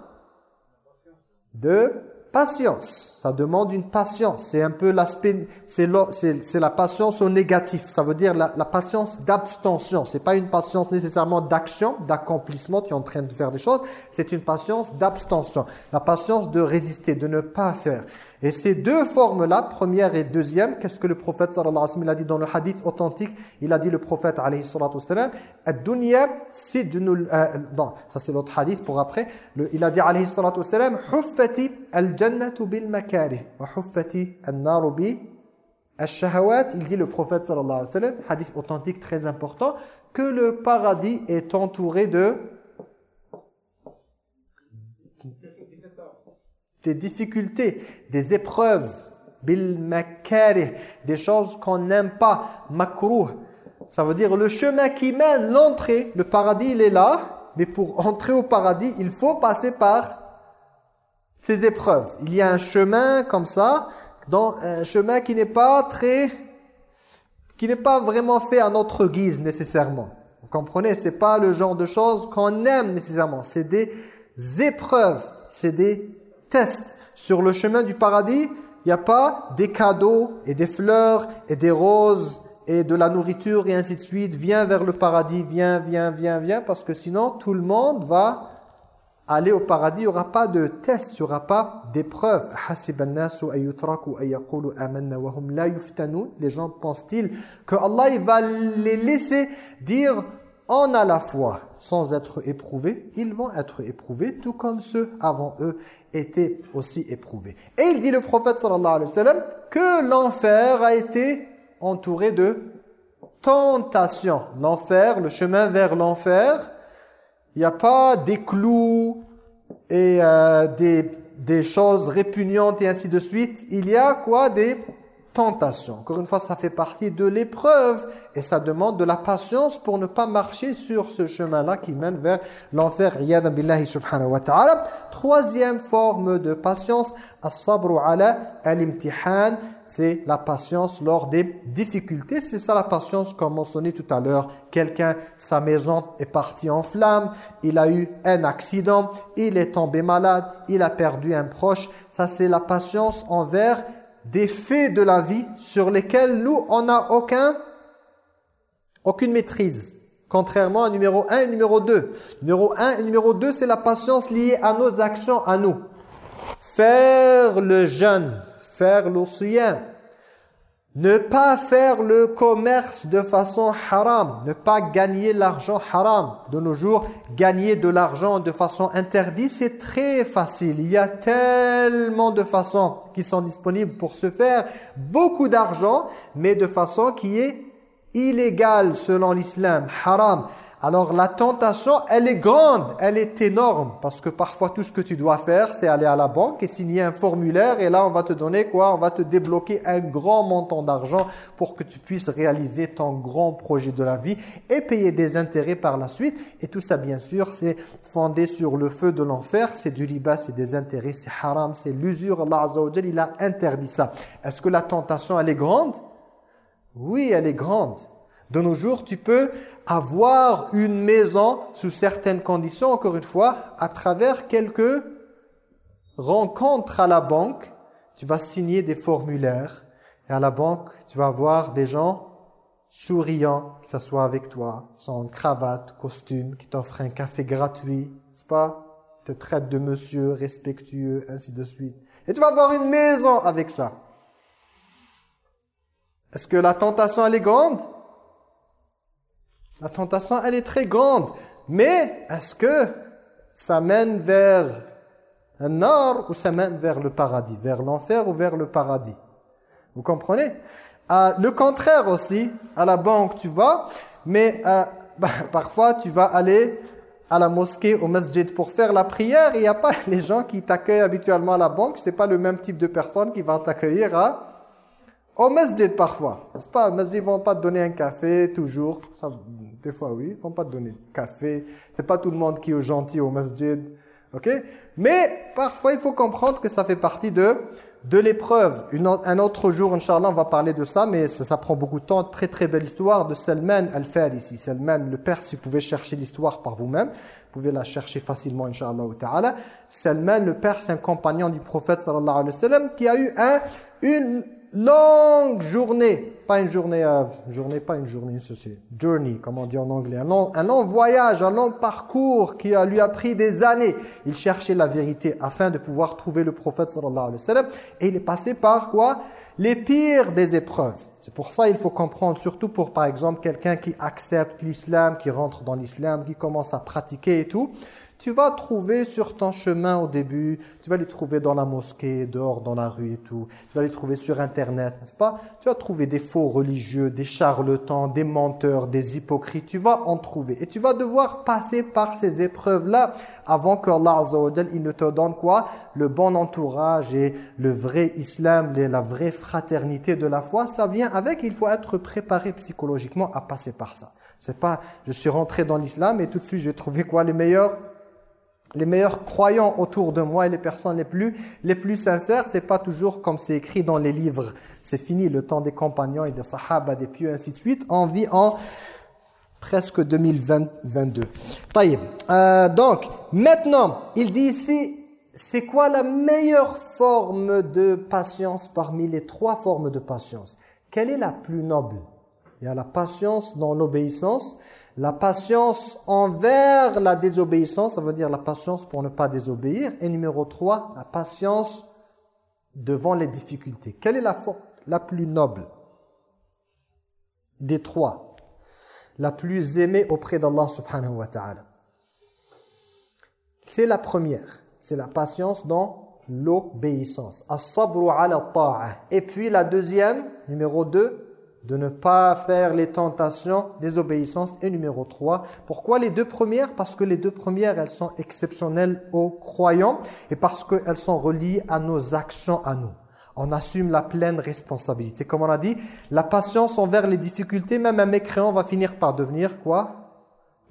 De patience. Ça demande une patience. C'est un peu l'aspect, c'est la patience au négatif. Ça veut dire la, la patience d'abstention. C'est pas une patience nécessairement d'action, d'accomplissement. Tu es en train de faire des choses. C'est une patience d'abstention. La patience de résister, de ne pas faire. Et ces deux formes-là, première et deuxième, qu'est-ce que le prophète sallallahu alayhi wa sallam a dit dans le hadith authentique? Il a dit le prophète alayhi sallallahu alayhi wa sallam euh, non, ça c'est l'autre hadith pour après. Le, il a dit alayhi sallallahu alayhi wa sallam huffati al-jannatu bil makarih wa huffati an-naru bi al-shahawat. Il dit le prophète sallallahu alayhi wa sallam, hadith authentique très important, que le paradis est entouré de des difficultés, des épreuves, des choses qu'on n'aime pas, makruh. Ça veut dire le chemin qui mène, l'entrée, le paradis il est là, mais pour entrer au paradis, il faut passer par ces épreuves. Il y a un chemin comme ça, dans un chemin qui n'est pas très qui n'est pas vraiment fait à notre guise nécessairement. Vous comprenez, c'est pas le genre de choses qu'on aime nécessairement, c'est des épreuves, c'est des Sur le chemin du paradis, il n'y a pas des cadeaux et des fleurs et des roses et de la nourriture et ainsi de suite. Viens vers le paradis, viens, viens, viens, viens, parce que sinon tout le monde va aller au paradis. Il n'y aura pas de test, il n'y aura pas d'épreuve. Les gens pensent-ils que Allah va les laisser dire en à la fois sans être éprouvés, ils vont être éprouvés tout comme ceux avant eux étaient aussi éprouvés. Et il dit le prophète sallallahu alayhi wa sallam que l'enfer a été entouré de tentations. L'enfer, le chemin vers l'enfer, il n'y a pas des clous et euh, des, des choses répugnantes et ainsi de suite. Il y a quoi? Des tentation. Encore une fois, ça fait partie de l'épreuve et ça demande de la patience pour ne pas marcher sur ce chemin-là qui mène vers l'enfer. subhanahu wa ta'ala. Troisième forme de patience, as-sabru ala al-imtihan, c'est la patience lors des difficultés. C'est ça la patience comme mentionné tout à l'heure. Quelqu'un, sa maison est partie en flammes, il a eu un accident, il est tombé malade, il a perdu un proche. Ça c'est la patience envers des faits de la vie sur lesquels nous, on n'a aucun, aucune maîtrise. Contrairement à numéro 1 et numéro 2. Numéro 1 et numéro 2, c'est la patience liée à nos actions, à nous. Faire le jeûne, faire l'océan, ne pas faire le commerce de façon haram, ne pas gagner l'argent haram. De nos jours, gagner de l'argent de façon interdite, c'est très facile. Il y a tellement de façons qui sont disponibles pour se faire beaucoup d'argent, mais de façon qui est illégale selon l'islam, haram. Alors la tentation, elle est grande, elle est énorme. Parce que parfois, tout ce que tu dois faire, c'est aller à la banque et signer un formulaire. Et là, on va te donner quoi? On va te débloquer un grand montant d'argent pour que tu puisses réaliser ton grand projet de la vie et payer des intérêts par la suite. Et tout ça, bien sûr, c'est fondé sur le feu de l'enfer. C'est du riba, c'est des intérêts, c'est haram, c'est l'usure. Allah Azza il a interdit ça. Est-ce que la tentation, elle est grande? Oui, elle est grande. De nos jours, tu peux avoir une maison sous certaines conditions, encore une fois, à travers quelques rencontres à la banque. Tu vas signer des formulaires et à la banque, tu vas voir des gens souriants qui s'assoient avec toi, sans cravate, costume, qui t'offrent un café gratuit, n'est-ce pas? Te traitent de monsieur, respectueux, ainsi de suite. Et tu vas avoir une maison avec ça. Est-ce que la tentation, elle est grande? La tentation, elle est très grande. Mais est-ce que ça mène vers un nord ou ça mène vers le paradis? Vers l'enfer ou vers le paradis? Vous comprenez? Euh, Le contraire aussi, à la banque tu vas, mais euh, bah, parfois tu vas aller à la mosquée, au masjid pour faire la prière. Il n'y a pas les gens qui t'accueillent habituellement à la banque. C'est pas le même type de personne qui va t'accueillir à au masjid parfois. C'est pas, masjid, ils vont pas te donner un café toujours. Ça, des fois, oui, ils vont pas te donner café. C'est pas tout le monde qui est gentil au masjid. Ok? Mais parfois, il faut comprendre que ça fait partie de, de l'épreuve. Un autre jour, Inch'Allah, on va parler de ça, mais ça, ça, prend beaucoup de temps. Très très belle histoire de Salman al-Farisi. Salman, le père, si vous pouvez chercher l'histoire par vous-même, vous pouvez la chercher facilement, Inch'Allah. Salman, le père, c'est un compagnon du prophète, sallallahu alayhi wa sallam, qui a eu un, une longue journée, pas une journée, euh, journée pas une journée, c'est journey, comme on dit en anglais, un long, voyage, un long parcours qui lui a pris des années. Il cherchait la vérité afin de pouvoir trouver le prophète sallallahu alayhi wa sallam. Et il est passé par quoi? Les pires des épreuves. C'est pour ça il faut comprendre, surtout pour par exemple quelqu'un qui accepte l'islam, qui rentre dans l'islam, qui commence à pratiquer et tout tu vas trouver sur ton chemin au début, tu vas les trouver dans la mosquée, dehors, dans la rue et tout. Tu vas les trouver sur Internet, n'est-ce pas? Tu vas trouver des faux religieux, des charlatans, des menteurs, des hypocrites. Tu vas en trouver. Et tu vas devoir passer par ces épreuves-là avant que Allah il ne te donne quoi? Le bon entourage et le vrai islam, la vraie fraternité de la foi. Ça vient avec, il faut être préparé psychologiquement à passer par ça. C'est pas, je suis rentré dans l'islam et tout de suite j'ai trouvé quoi Les meilleurs? Les meilleurs croyants autour de moi et les personnes les plus, les plus sincères, c'est pas toujours comme c'est écrit dans les livres. C'est fini le temps des compagnons et des sahaba, des pieux, ainsi de suite. On vit en presque 2022. Euh, donc, maintenant, il dit ici, c'est quoi la meilleure forme de patience parmi les trois formes de patience? Quelle est la plus noble? Il y a la patience dans l'obéissance, la patience envers la désobéissance, ça veut dire la patience pour ne pas désobéir. Et numéro 3, la patience devant les difficultés. Quelle est la, la plus noble des trois? La plus aimée auprès d'Allah subhanahu wa ta'ala. C'est la première. C'est la patience dans l'obéissance. Et puis la deuxième, numéro 2, de ne pas faire les tentations, désobéissance. Et numéro 3, pourquoi les deux premières? Parce que les deux premières, elles sont exceptionnelles aux croyants et parce qu'elles sont reliées à nos actions à nous. On assume la pleine responsabilité. Comme on a dit, la patience envers les difficultés, même un mécréant va finir par devenir quoi?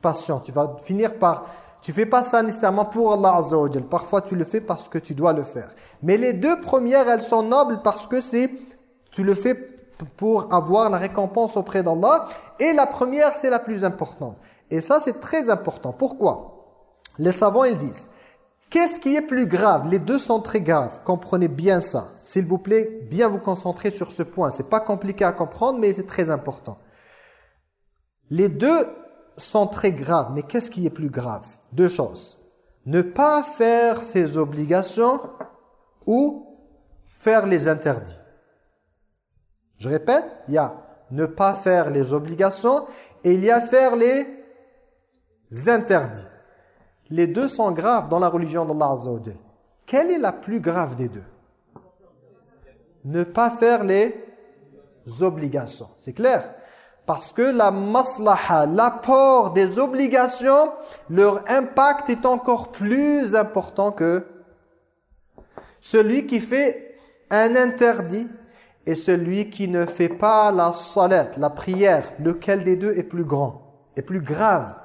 Patient. Tu vas finir par... Tu fais pas ça nécessairement pour Allah Azza Parfois, tu le fais parce que tu dois le faire. Mais les deux premières, elles sont nobles parce que c'est... Tu le fais pour avoir la récompense auprès d'Allah. Et la première, c'est la plus importante. Et ça, c'est très important. Pourquoi? Les savants, ils disent, qu'est-ce qui est plus grave? Les deux sont très graves. Comprenez bien ça. S'il vous plaît, bien vous concentrer sur ce point. C'est pas compliqué à comprendre, mais c'est très important. Les deux sont très graves. Mais qu'est-ce qui est plus grave? Deux choses. Ne pas faire ses obligations ou faire les interdits. Je répète, il y a ne pas faire les obligations et il y a faire les interdits. Les deux sont graves dans la religion d'Allah Azza Quelle est la plus grave des deux? Ne pas faire les obligations. C'est clair? Parce que la maslaha, l'apport des obligations, leur impact est encore plus important que celui qui fait un interdit et celui qui ne fait pas la salat, la prière, lequel des deux est plus grand, est plus grave?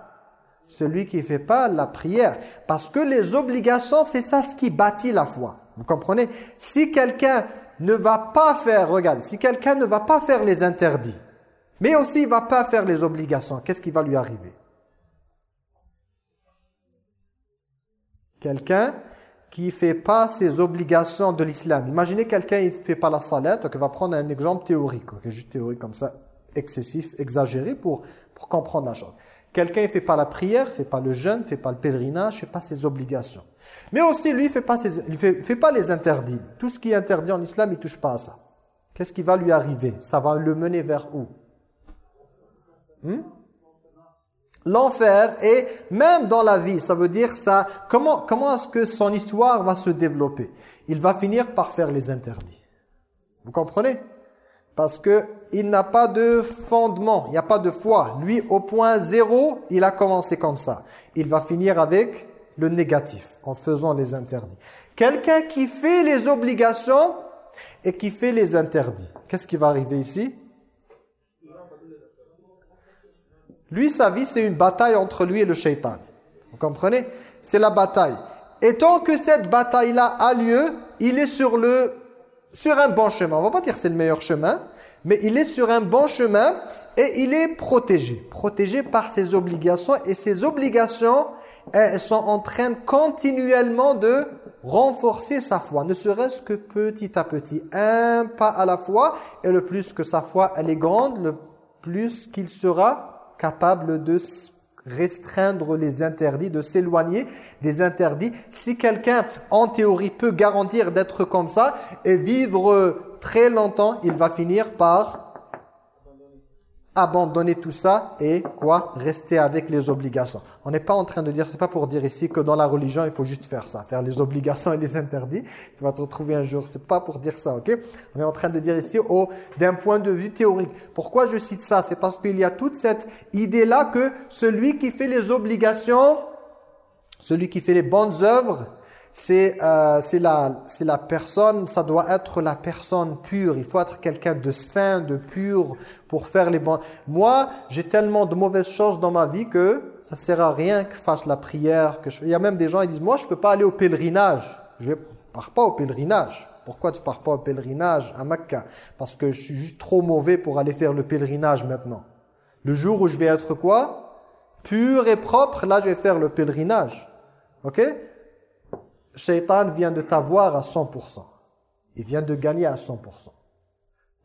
Celui qui ne fait pas la prière. Parce que les obligations, c'est ça ce qui bâtit la foi. Vous comprenez? Si quelqu'un ne va pas faire, regarde, si quelqu'un ne va pas faire les interdits, mais aussi ne va pas faire les obligations, qu'est-ce qui va lui arriver? Quelqu'un qui fait pas ses obligations de l'islam. Imaginez quelqu'un il fait pas la salat, donc il va prendre un exemple théorique, okay, juste théorique comme ça, excessif, exagéré pour, pour comprendre la chose. Quelqu'un il fait pas la prière, fait pas le jeûne, fait pas le pèlerinage, fait pas ses obligations. Mais aussi lui il fait pas ses, il fait, fait pas les interdits. Tout ce qui est interdit en islam, il touche pas à ça. Qu'est-ce qui va lui arriver? Ça va le mener vers où? Hmm? L'enfer et même dans la vie, ça veut dire ça. Comment, comment est-ce que son histoire va se développer? Il va finir par faire les interdits. Vous comprenez? Parce que il n'a pas de fondement, il n'y a pas de foi. Lui, au point zéro, il a commencé comme ça. Il va finir avec le négatif, en faisant les interdits. Quelqu'un qui fait les obligations et qui fait les interdits. Qu'est-ce qui va arriver ici? Lui, sa vie, c'est une bataille entre lui et le shaitan. Vous comprenez? C'est la bataille. Et tant que cette bataille-là a lieu, il est sur, le, sur un bon chemin. On va pas dire c'est le meilleur chemin, mais il est sur un bon chemin et il est protégé. Protégé par ses obligations. Et ses obligations, elles sont en train continuellement de renforcer sa foi, ne serait-ce que petit à petit, un pas à la fois, et le plus que sa foi elle est grande, le plus qu'il sera capable de restreindre les interdits, de s'éloigner des interdits. Si quelqu'un, en théorie, peut garantir d'être comme ça et vivre très longtemps, il va finir par abandonner tout ça et quoi Rester avec les obligations. On n'est pas en train de dire, c'est pas pour dire ici que dans la religion, il faut juste faire ça, faire les obligations et les interdits. Tu vas te retrouver un jour, c'est pas pour dire ça, ok? On est en train de dire ici, d'un point de vue théorique. Pourquoi je cite ça? C'est parce qu'il y a toute cette idée-là que celui qui fait les obligations, celui qui fait les bonnes œuvres, c'est euh, la, la personne, ça doit être la personne pure. Il faut être quelqu'un de saint, de pur pour faire les bons. Moi, j'ai tellement de mauvaises choses dans ma vie que ça sert à rien que je fasse la prière. Il y a même des gens qui disent, moi je peux pas aller au pèlerinage. Je ne pars pas au pèlerinage. Pourquoi tu pars pas au pèlerinage à Mecca? Parce que je suis juste trop mauvais pour aller faire le pèlerinage maintenant. Le jour où je vais être quoi? Pur et propre, là je vais faire le pèlerinage. Ok? Shaitan vient de t'avoir à 100%. Il vient de gagner à 100%.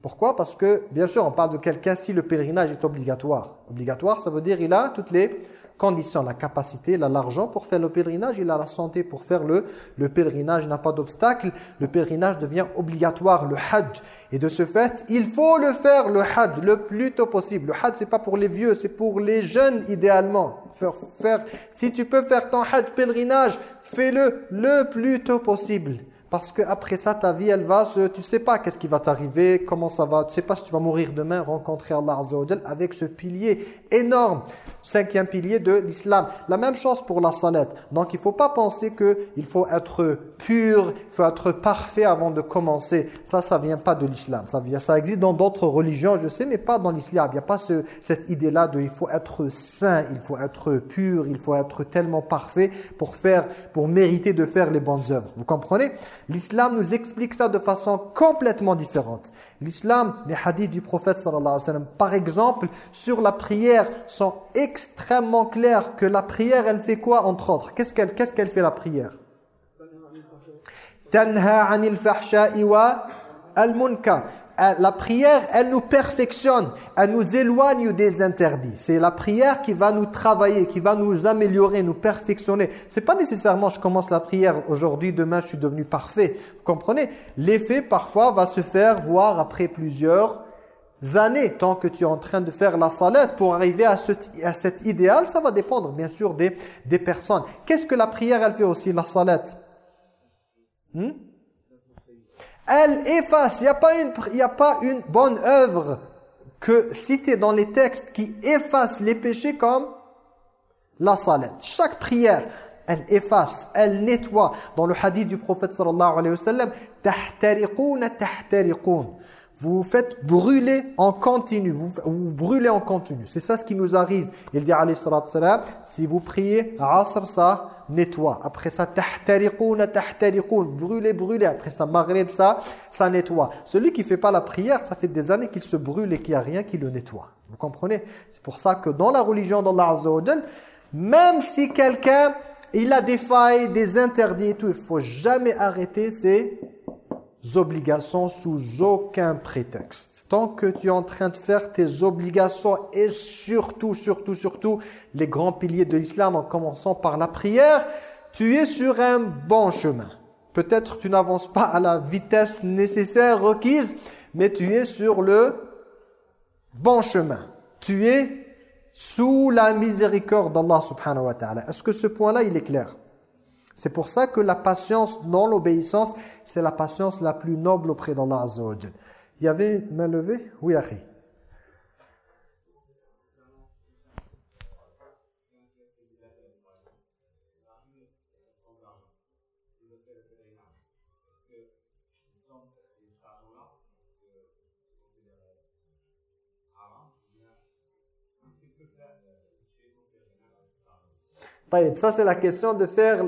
Pourquoi? Parce que, bien sûr, on parle de quelqu'un si le pèlerinage est obligatoire. Obligatoire, ça veut dire il a toutes les conditions, la capacité, il a l'argent pour faire le pèlerinage, il a la santé pour faire le, le pèlerinage, n'a pas d'obstacle. Le pèlerinage devient obligatoire, le hajj. Et de ce fait, il faut le faire, le hajj, le plus tôt possible. Le hajj, c'est pas pour les vieux, c'est pour les jeunes idéalement. Faire, faire, si tu peux faire ton hajj pèlerinage, fais-le le plus tôt possible. Parce que après ça, ta vie, elle va se... Tu sais pas qu'est-ce qui va t'arriver, comment ça va... Tu sais pas si tu vas mourir demain, rencontrer Allah Azza avec ce pilier énorme cinquième pilier de l'islam. La même chose pour la salat. Donc il ne faut pas penser qu'il faut être pur, il faut être parfait avant de commencer. Ça, ça vient pas de l'islam. Ça, vient, ça existe dans d'autres religions, je sais, mais pas dans l'islam. Il n'y a pas ce, cette idée-là de il faut être saint, il faut être pur, il faut être tellement parfait pour, faire, pour mériter de faire les bonnes œuvres. Vous comprenez? L'islam nous explique ça de façon complètement différente. L'islam, les hadiths du prophète sallallahu alayhi wa sallam, par exemple, sur la prière, sont extrêmement clairs que la prière, elle fait quoi entre autres? Qu'est-ce qu'elle qu'est-ce qu'elle fait la prière? Tanha anil al-munkar. Euh, la prière, elle nous perfectionne, elle nous éloigne des interdits. C'est la prière qui va nous travailler, qui va nous améliorer, nous perfectionner. C'est pas nécessairement je commence la prière aujourd'hui, demain je suis devenu parfait. Vous comprenez? L'effet parfois va se faire voir après plusieurs années, tant que tu es en train de faire la salette pour arriver à, ce, à cet idéal, ça va dépendre bien sûr des, des personnes. Qu'est-ce que la prière, elle fait aussi, la salette hmm? Elle efface. Il n'y a, pas une, a pas une bonne œuvre que citée dans les textes qui efface les péchés comme la salat. Chaque prière, elle efface, elle nettoie. Dans le hadith du prophète sallallahu alayhi wa sallam, vous vous faites brûler en continu, vous, vous brûlez en continu. C'est ça ce qui nous arrive. Il dit alayhi sallam, si vous priez, asr ça, nettoie. Après ça, tahtariqouna tahtariqoun, brûler, brûler. Après ça, maghrib, ça, ça nettoie. Celui qui fait pas la prière, ça fait des années qu'il se brûle et qu'il n'y a rien qui le nettoie. Vous comprenez? C'est pour ça que dans la religion d'Allah Azza même si quelqu'un, il a des failles, des interdits et tout, il faut jamais arrêter ses obligations sous aucun prétexte tant que tu es en train de faire tes obligations et surtout, surtout, surtout les grands piliers de l'islam en commençant par la prière, tu es sur un bon chemin. Peut-être tu n'avances pas à la vitesse nécessaire requise, mais tu es sur le bon chemin. Tu es sous la miséricorde d'Allah subhanahu wa ta'ala. Est-ce que ce point-là, il est clair? C'est pour ça que la patience dans l'obéissance, c'est la patience la plus noble auprès d'Allah azza y avait une main levée? Oui, Akhi. Ça, c'est la question de faire,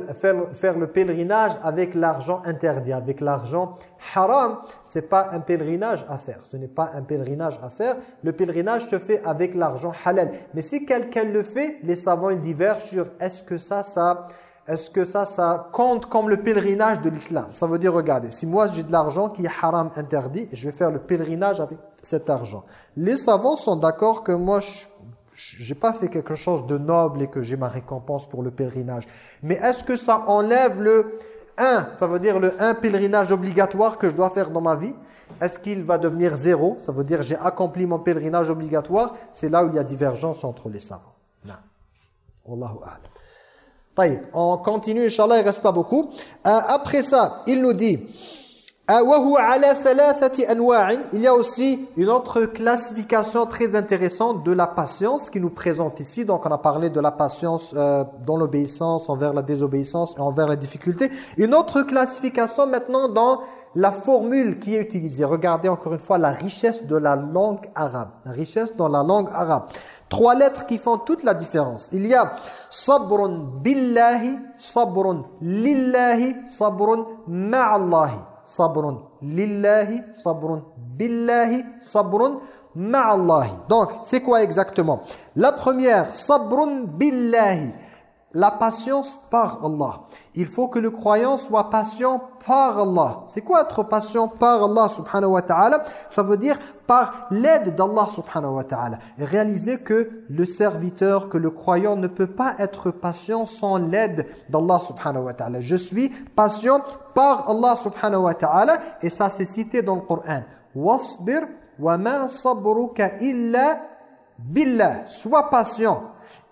faire, le pèlerinage avec l'argent interdit, avec l'argent haram. C'est pas un pèlerinage à faire. Ce n'est pas un pèlerinage à faire. Le pèlerinage se fait avec l'argent halal. Mais si quelqu'un le fait, les savants ils divergent sur est-ce que ça, ça... Est-ce que ça, ça compte comme le pèlerinage de l'islam? Ça veut dire, regardez, si moi j'ai de l'argent qui est haram interdit, je vais faire le pèlerinage avec cet argent. Les savants sont d'accord que moi, je n'ai pas fait quelque chose de noble et que j'ai ma récompense pour le pèlerinage. Mais est-ce que ça enlève le 1 Ça veut dire le 1 pèlerinage obligatoire que je dois faire dans ma vie? Est-ce qu'il va devenir zéro? Ça veut dire j'ai accompli mon pèlerinage obligatoire C'est là où il y a divergence entre les savants. Non. Wallahu a'lam. On continue, Inch'Allah, il reste pas beaucoup. Euh, après ça, il nous dit il y a aussi une autre classification très intéressante de la patience qui nous présente ici. Donc on a parlé de la patience euh, dans l'obéissance, envers la désobéissance et envers la difficulté. Une autre classification maintenant dans la formule qui est utilisée. Regardez encore une fois la richesse de la langue arabe. La richesse dans la langue arabe. Trois lettres qui font toute la différence. Il y a sabrun billahi, sabrun lillahi, sabrun ma'allahi. Sabrun lillahi, sabrun billahi, sabrun ma'allahi. Donc, c'est quoi exactement? La première, sabrun billahi la patience par Allah. Il faut que le croyant soit patient par Allah. C'est quoi être patient par Allah subhanahu wa ta'ala? Ça veut dire par l'aide d'Allah subhanahu wa ta'ala. Réaliser que le serviteur, que le croyant ne peut pas être patient sans l'aide d'Allah subhanahu wa ta'ala. Je suis patient par Allah subhanahu wa ta'ala et ça c'est cité dans le Coran. Wasbir wa ma sabruka illa billah. Sois patient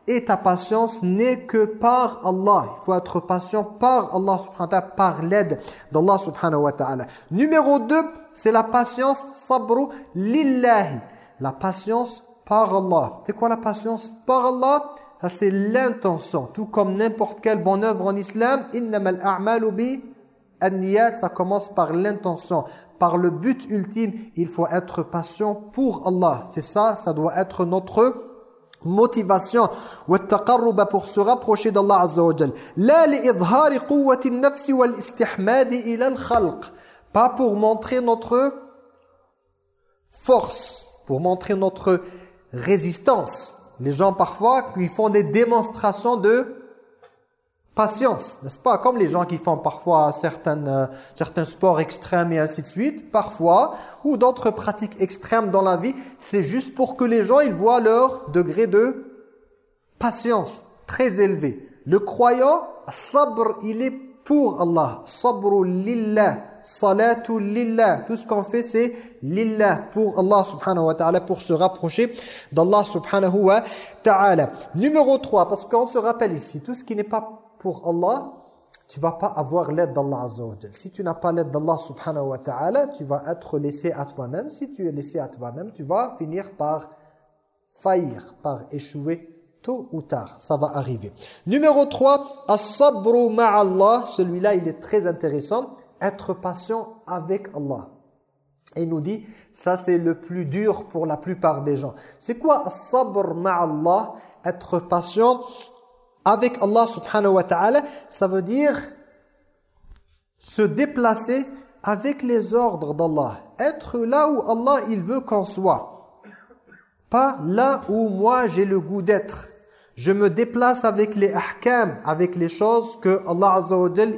et ta patience n'est que par Allah. Il faut être patient par Allah subhanahu wa ta'ala, par l'aide d'Allah subhanahu wa ta'ala. Numéro 2, c'est la patience sabru lillahi. La patience par Allah. C'est quoi la patience par Allah? C'est l'intention. Tout comme n'importe quelle bonne œuvre en islam, innamal a'malu bi ça commence par l'intention. Par le but ultime, il faut être patient pour Allah. C'est ça, ça doit être notre motivation pour se rapprocher d'Allah Azza wa Jal. Pas pour montrer notre force, pour montrer notre résistance. Les gens parfois, ils font des démonstrations de patience, n'est-ce pas? Comme les gens qui font parfois certaines, euh, certains sports extrêmes et ainsi de suite, parfois, ou d'autres pratiques extrêmes dans la vie, c'est juste pour que les gens ils voient leur degré de patience très élevé. Le croyant, sabr, il est pour Allah. Sabru lillah, salatu lillah. Tout ce qu'on fait, c'est lillah, pour Allah subhanahu wa ta'ala, pour se rapprocher d'Allah subhanahu wa ta'ala. Numéro 3, parce qu'on se rappelle ici, tout ce qui n'est pas pour Allah, tu vas pas avoir l'aide d'Allah Si tu n'as pas l'aide d'Allah subhanahu wa ta'ala, tu vas être laissé à toi-même. Si tu es laissé à toi-même, tu vas finir par faillir, par échouer tôt ou tard. Ça va arriver. Numéro 3, as-sabru ma'allah. Celui-là, il est très intéressant. Être patient avec Allah. Et il nous dit, ça c'est le plus dur pour la plupart des gens. C'est quoi as-sabr ma'allah? Être patient avec Allah subhanahu wa ta'ala, ça veut dire se déplacer avec les ordres d'Allah. Être là où Allah il veut qu'on soit. Pas là où moi j'ai le goût d'être. Je me déplace avec les ahkam, avec les choses que Allah Azza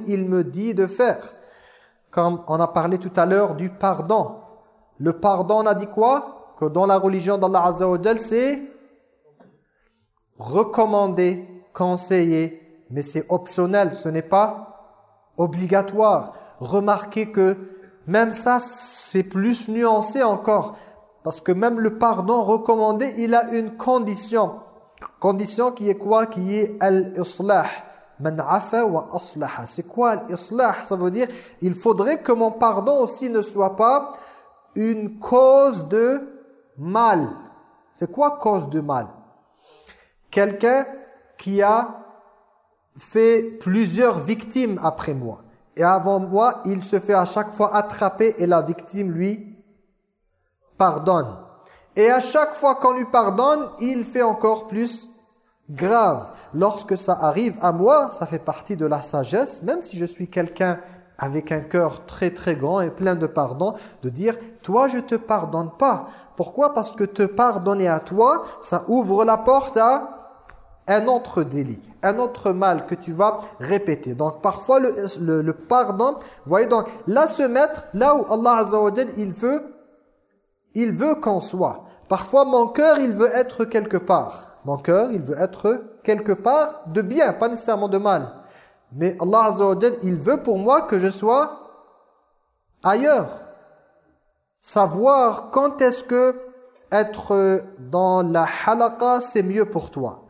il me dit de faire. Comme on a parlé tout à l'heure du pardon. Le pardon, on a dit quoi? Que dans la religion d'Allah Azza c'est recommandé conseiller, mais c'est optionnel, ce n'est pas obligatoire. Remarquez que même ça, c'est plus nuancé encore, parce que même le pardon recommandé, il a une condition. Condition qui est quoi? Qui est al-islah. Man wa aslaha. C'est quoi l'islah Ça veut dire, il faudrait que mon pardon aussi ne soit pas une cause de mal. C'est quoi cause de mal? Quelqu'un qui a fait plusieurs victimes après moi. Et avant moi, il se fait à chaque fois attraper et la victime lui pardonne. Et à chaque fois qu'on lui pardonne, il fait encore plus grave. Lorsque ça arrive à moi, ça fait partie de la sagesse, même si je suis quelqu'un avec un cœur très très grand et plein de pardon, de dire « Toi, je te pardonne pas. » Pourquoi? Parce que te pardonner à toi, ça ouvre la porte à un autre délit, un autre mal que tu vas répéter. Donc parfois le, le, pardon, vous voyez donc là se mettre là où Allah Azza wa il veut, il veut qu'on soit. Parfois mon cœur il veut être quelque part. Mon cœur il veut être quelque part de bien, pas nécessairement de mal. Mais Allah Azza wa il veut pour moi que je sois ailleurs. Savoir quand est-ce que être dans la halaqa c'est mieux pour toi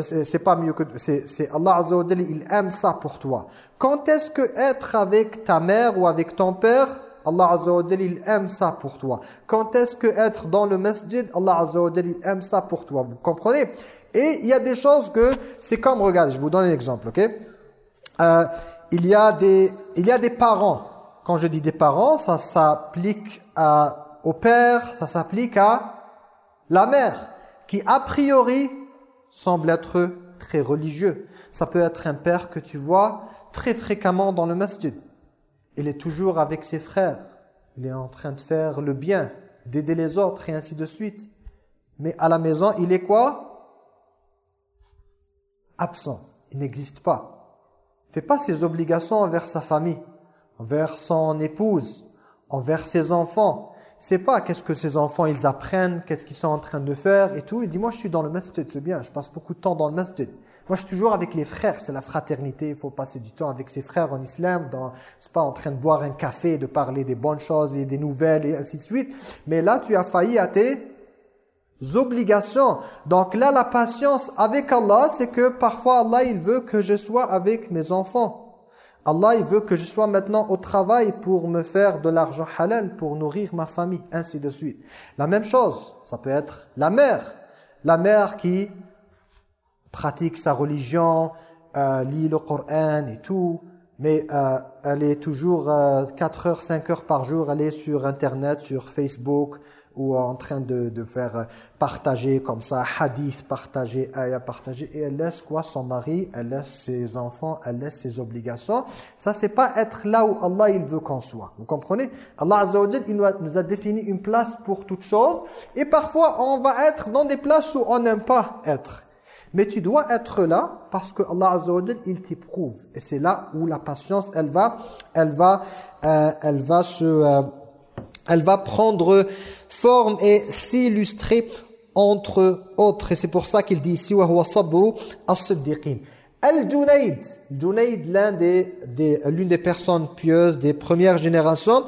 c'est pas mieux que c'est Allah Azza il aime ça pour toi. Quand est-ce que être avec ta mère ou avec ton père Allah Azza il aime ça pour toi? Quand est-ce que être dans le masjid Allah Azza il aime ça pour toi? Vous comprenez? Et il y a des choses que c'est comme regarde je vous donne un exemple OK? Euh, il y a des il y a des parents. Quand je dis des parents ça s'applique au père ça s'applique à la mère qui a priori semble être très religieux. Ça peut être un père que tu vois très fréquemment dans le masjid. Il est toujours avec ses frères. Il est en train de faire le bien, d'aider les autres et ainsi de suite. Mais à la maison, il est quoi? Absent. Il n'existe pas. Il fait pas ses obligations envers sa famille, envers son épouse, envers ses enfants c'est pas qu'est-ce que ces enfants ils apprennent, qu'est-ce qu'ils sont en train de faire et tout. Il dit moi je suis dans le masjid, c'est bien, je passe beaucoup de temps dans le masjid. Moi je suis toujours avec les frères, c'est la fraternité, il faut passer du temps avec ses frères en islam, dans c'est pas en train de boire un café, de parler des bonnes choses et des nouvelles et ainsi de suite. Mais là tu as failli à tes obligations. Donc là la patience avec Allah, c'est que parfois Allah il veut que je sois avec mes enfants. Allah veut que je sois maintenant au travail pour me faire de l'argent halal, pour nourrir ma famille, ainsi de suite. La même chose, ça peut être la mère. La mère qui pratique sa religion, euh, lit le Coran et tout, mais euh, elle est toujours 4 euh, heures, 5 heures par jour, elle est sur Internet, sur Facebook, ou en train de, de, faire partager comme ça, hadith partager, ayah partager, et elle laisse quoi Son mari, elle laisse ses enfants, elle laisse ses obligations. Ça, c'est pas être là où Allah il veut qu'on soit. Vous comprenez? Allah Azza il nous a défini une place pour toute chose, et parfois on va être dans des places où on n'aime pas être. Mais tu dois être là parce que Allah Azza wa il t'éprouve. Et c'est là où la patience, elle va, elle va, euh, elle va se, euh, elle va prendre forme et s'illustrer entre autres. Et c'est pour ça qu'il dit ici, Al-Junaid, Junaid, l'une des, des, des personnes pieuses des premières générations,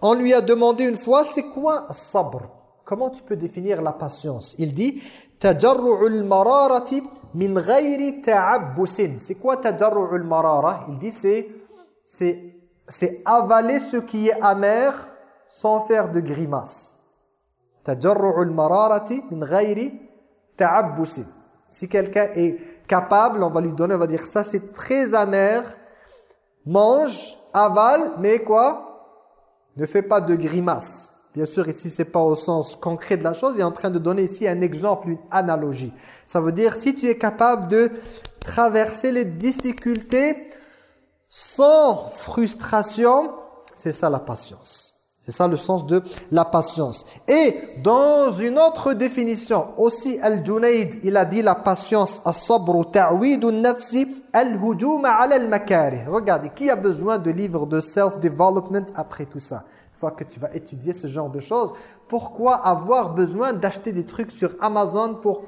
on lui a demandé une fois, c'est quoi sabr? Comment tu peux définir la patience? Il dit, tajarru'ul mararati min ghayri ta'abbusin. C'est quoi tajarru'ul marara? Il dit, c'est c'est avaler ce qui est amer sans faire de grimace. Si quelqu'un est capable, on va lui donner, on va dire ça c'est très amer, mange, avale, mais quoi? Ne fais pas de grimace. Bien sûr, ici, c'est pas au sens concret de la chose. Il est en train de donner ici un exemple, une analogie. Ça veut dire, si tu es capable de traverser les difficultés sans frustration, c'est ça la patience. C'est ça le sens de la patience. Et dans une autre définition, aussi Al-Junayd, il a dit la patience, as-sabru ta'widu nafsi al-hujuma ala al-makari. Regardez, qui a besoin de livres de self-development après tout ça? Une fois que tu vas étudier ce genre de choses, pourquoi avoir besoin d'acheter des trucs sur Amazon pour,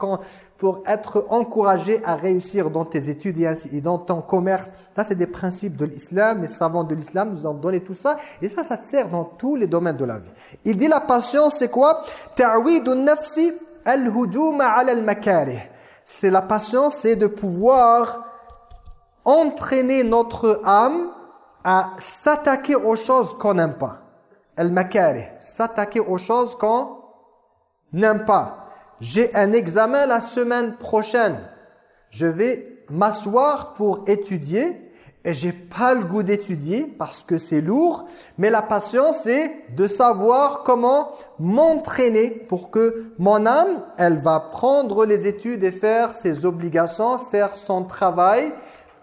pour être encouragé à réussir dans tes études et, ainsi, et dans ton commerce? Ça, c'est des principes de l'islam. Les savants de l'islam nous ont donné tout ça. Et ça, ça sert dans tous les domaines de la vie. Il dit la patience, c'est quoi? C'est la patience, c'est de pouvoir entraîner notre âme à s'attaquer aux choses qu'on n'aime pas. Al-makari, s'attaquer aux choses qu'on n'aime pas. J'ai un examen la semaine prochaine. Je vais m'asseoir pour étudier et j'ai pas le goût d'étudier parce que c'est lourd, mais la patience c'est de savoir comment m'entraîner pour que mon âme, elle va prendre les études et faire ses obligations, faire son travail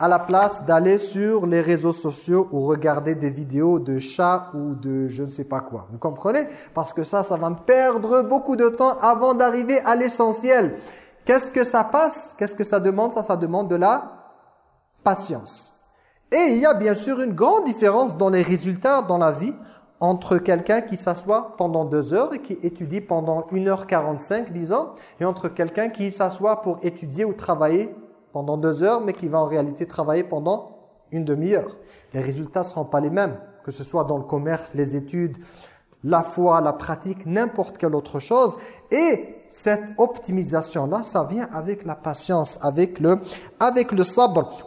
à la place d'aller sur les réseaux sociaux ou regarder des vidéos de chats ou de je ne sais pas quoi. Vous comprenez? Parce que ça, ça va me perdre beaucoup de temps avant d'arriver à l'essentiel. Qu'est-ce que ça passe? Qu'est-ce que ça demande? Ça, ça demande de la patience. Et il y a bien sûr une grande différence dans les résultats dans la vie entre quelqu'un qui s'assoit pendant deux heures et qui étudie pendant 1h45, disons, et entre quelqu'un qui s'assoit pour étudier ou travailler pendant deux heures, mais qui va en réalité travailler pendant une demi-heure. Les résultats ne seront pas les mêmes, que ce soit dans le commerce, les études, la foi, la pratique, n'importe quelle autre chose. Et cette optimisation-là, ça vient avec la patience, avec le, avec le sabre.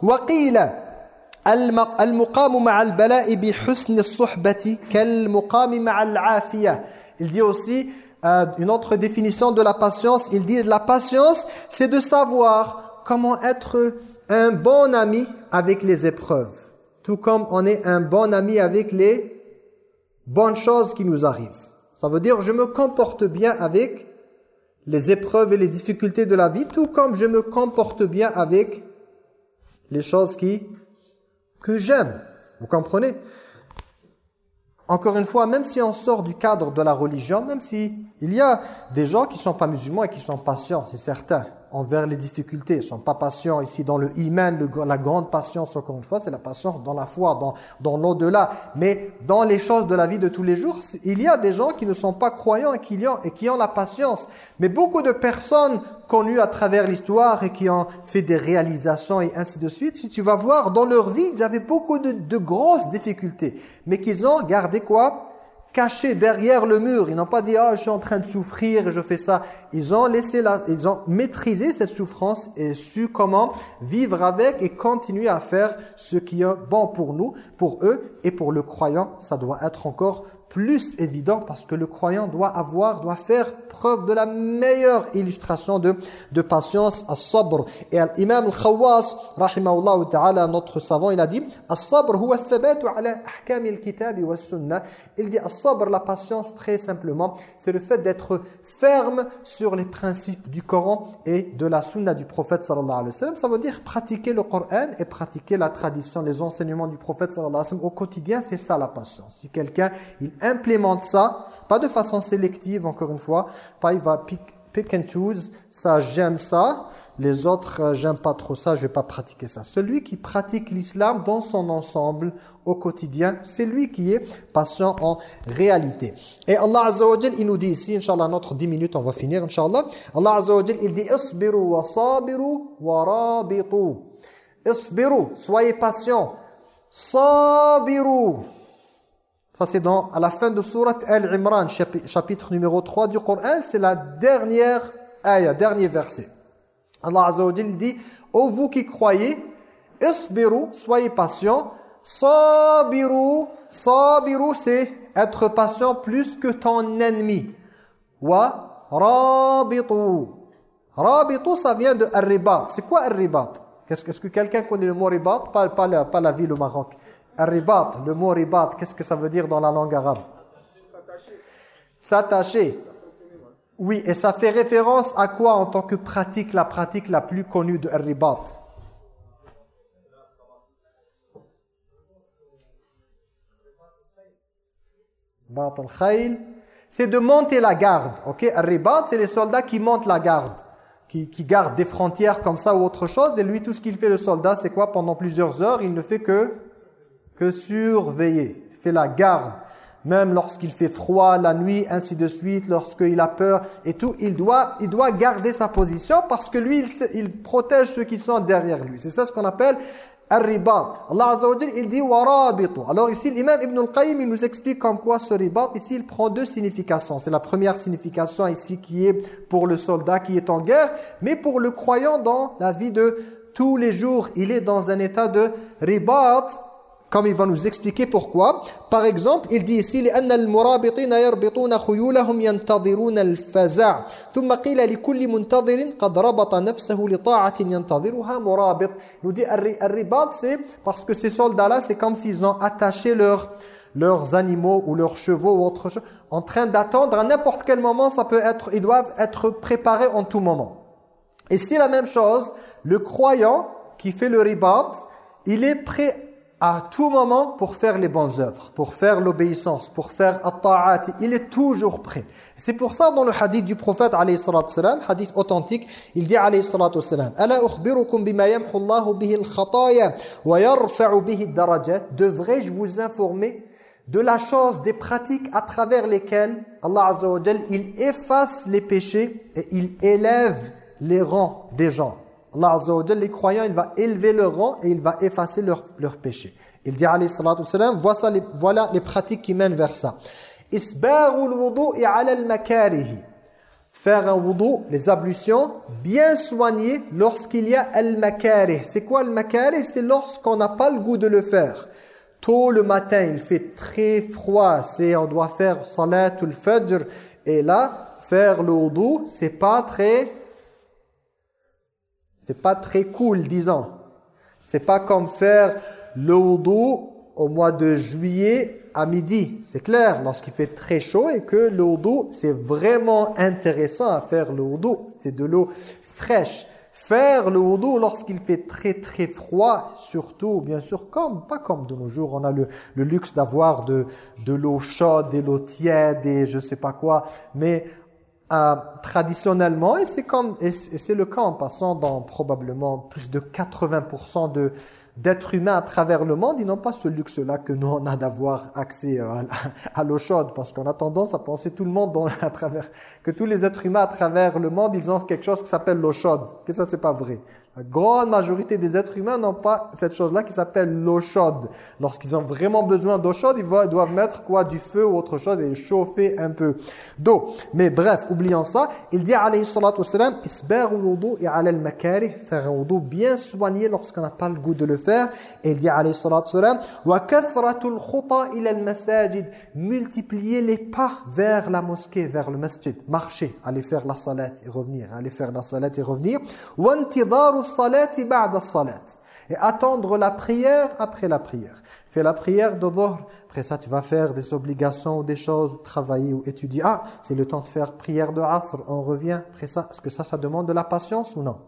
Il dit aussi euh, une autre définition de la patience, il dit la patience, c'est de savoir comment être un bon ami avec les épreuves. Tout comme on est un bon ami avec les bonnes choses qui nous arrivent. Ça veut dire je me comporte bien avec les épreuves et les difficultés de la vie, tout comme je me comporte bien avec les choses qui que j'aime. Vous comprenez? Encore une fois, même si on sort du cadre de la religion, même si il y a des gens qui ne sont pas musulmans et qui sont patients, c'est certain envers les difficultés. Ils ne sont pas patients ici dans le iman, la grande patience, encore une fois, c'est la patience dans la foi, dans, dans l'au-delà. Mais dans les choses de la vie de tous les jours, il y a des gens qui ne sont pas croyants et qui ont, et qui ont la patience. Mais beaucoup de personnes connues à travers l'histoire et qui ont fait des réalisations et ainsi de suite, si tu vas voir, dans leur vie, ils avaient beaucoup de, de grosses difficultés. Mais qu'ils ont gardé quoi? Cachés derrière le mur. Ils n'ont pas dit « Ah, je suis en train de souffrir je fais ça ». Ils ont laissé la, ils ont maîtrisé cette souffrance et su comment vivre avec et continuer à faire ce qui est bon pour nous, pour eux et pour le croyant. Ça doit être encore plus évident parce que le croyant doit avoir, doit faire preuve de la meilleure illustration de, de patience, as-sabr. Et l'imam al-Khawwas, rahimahullah ta'ala, notre savant, il a dit As-sabr huwa thabatu ala ahkam al-kitab wa sunnah. Il dit as-sabr, la patience, très simplement, c'est le fait d'être ferme sur les principes du Coran et de la sunna du prophète sallallahu. Ça veut dire pratiquer le Coran et pratiquer la tradition, les enseignements du prophète sallallahu au quotidien, c'est ça la patience. Si quelqu'un, il implémente ça, pas de façon sélective encore une fois, pas il va pick, and choose, ça j'aime ça, les autres euh, j'aime pas trop ça, je vais pas pratiquer ça. Celui qui pratique l'islam dans son ensemble au quotidien, c'est lui qui est patient en réalité. Et Allah Azza il nous dit ici, Inch'Allah, notre 10 minutes, on va finir, Inch'Allah. Allah Azza il dit « Isbiru wa sabiru wa rabitu » Isbiru, soyez patient. Sabiru, ça c'est dans à la fin de sourate Al-Imran, chapitre numéro 3 du Coran, c'est la dernière ayah, dernier verset. Allah Azza dit "Ô vous qui croyez, isbiru, soyez patients, sabiru, sabiru c'est être patient plus que ton ennemi. Wa rabitu. Rabitu ça vient de ribat. C'est quoi ribat Est-ce que quelqu'un connaît le mot ribat? Pas, la, pas la ville au Maroc. Ribat, le mot ribat, qu'est-ce que ça veut dire dans la langue arabe? S'attacher. Oui, et ça fait référence à quoi en tant que pratique, la pratique la plus connue de ribat? C'est de monter la garde. Ok, ribat, c'est les soldats qui montent la garde, qui, qui gardent des frontières comme ça ou autre chose. Et lui, tout ce qu'il fait le soldat, c'est quoi? Pendant plusieurs heures, il ne fait que que surveiller, fait la garde, même lorsqu'il fait froid la nuit, ainsi de suite, lorsqu'il a peur et tout, il doit, il doit garder sa position parce que lui, il, protège ceux qui sont derrière lui. C'est ça ce qu'on appelle Al-ribat. Allah Azza wa il dit warabitu. Alors ici l'imam Ibn al-Qayyim il nous explique comme quoi ce ribat ici il prend deux significations. C'est la première signification ici qui est pour le soldat qui est en guerre, mais pour le croyant dans la vie de tous les jours, il est dans un état de ribat comme il va nous expliquer pourquoi. Par exemple, il dit ici لأن المرابطين يربطون خيولهم ينتظرون الفزع ثم قيل لكل منتظر قد ربط نفسه لطاعة ينتظرها مرابط. nous dit الرباط c'est parce que ces soldats-là c'est comme s'ils ont attaché leur leurs animaux ou leurs chevaux ou autre chose en train d'attendre à n'importe quel moment ça peut être ils doivent être préparés en tout moment. Et c'est la même chose, le croyant qui fait le ribat, il est prêt à tout moment pour faire les bonnes œuvres, pour faire l'obéissance, pour faire at il est toujours prêt. C'est pour ça dans le hadith du prophète hadith authentique, il dit alayhi salatu salam, "Ala ukhbirukum bima yamhu bihi wa ad-darajat?" Devrais-je vous informer de la chose des pratiques à travers lesquelles Allah azza il efface les péchés et il élève les rangs des gens. Allah Azza wa les croyants, il va élever leur rang et il va effacer leur péchés. Il dit alayhi salatu voilà les, voilà les pratiques qui mènent vers ça. Wudu'i ala al-makarihi. Faire un wudu, les ablutions, bien soignées lorsqu'il y a al-makarih. C'est quoi al-makarih? C'est lorsqu'on n'a pas le goût de le faire. Tôt le matin, il fait très froid, c'est on doit faire salatul fajr et là faire le wudu, c'est pas très c'est pas très cool, disons. C'est pas comme faire le wudu au mois de juillet à midi. C'est clair, lorsqu'il fait très chaud et que le wudu, c'est vraiment intéressant à faire le wudu. C'est de l'eau fraîche. Faire le wudu lorsqu'il fait très très froid, surtout, bien sûr, comme pas comme de nos jours, on a le, le luxe d'avoir de, de l'eau chaude, de l'eau tiède et je sais pas quoi, mais euh, traditionnellement, et c'est comme et c'est le cas en passant dans probablement plus de 80% de d'êtres humains à travers le monde, ils n'ont pas ce luxe-là que nous on a d'avoir accès euh, à, l'eau chaude, parce qu'on a tendance à penser tout le monde à travers que tous les êtres humains à travers le monde, ils ont quelque chose qui s'appelle l'eau chaude. Que ça c'est pas vrai. La grande majorité des êtres humains n'ont pas cette chose-là qui s'appelle l'eau chaude. Lorsqu'ils ont vraiment besoin d'eau chaude, ils doivent mettre quoi? Du feu ou autre chose et chauffer un peu d'eau. Mais bref, oublions ça. Il dit alayhi salatu wassalam, isbaru wudu et ala al-makarih, faire un bien soigné lorsqu'on n'a pas le goût de le. Et il dit alayhi salatu multiplier les pas vers la mosquée, vers le masjid, marcher, aller faire la salat et revenir, aller faire la salat et revenir. Et attendre la prière après la prière. Fais la prière de dhuhr, après ça tu vas faire des obligations ou des choses, travailler ou étudier. Ah, c'est le temps de faire prière de asr, on revient. Après ça, est-ce que ça, ça demande de la patience ou non?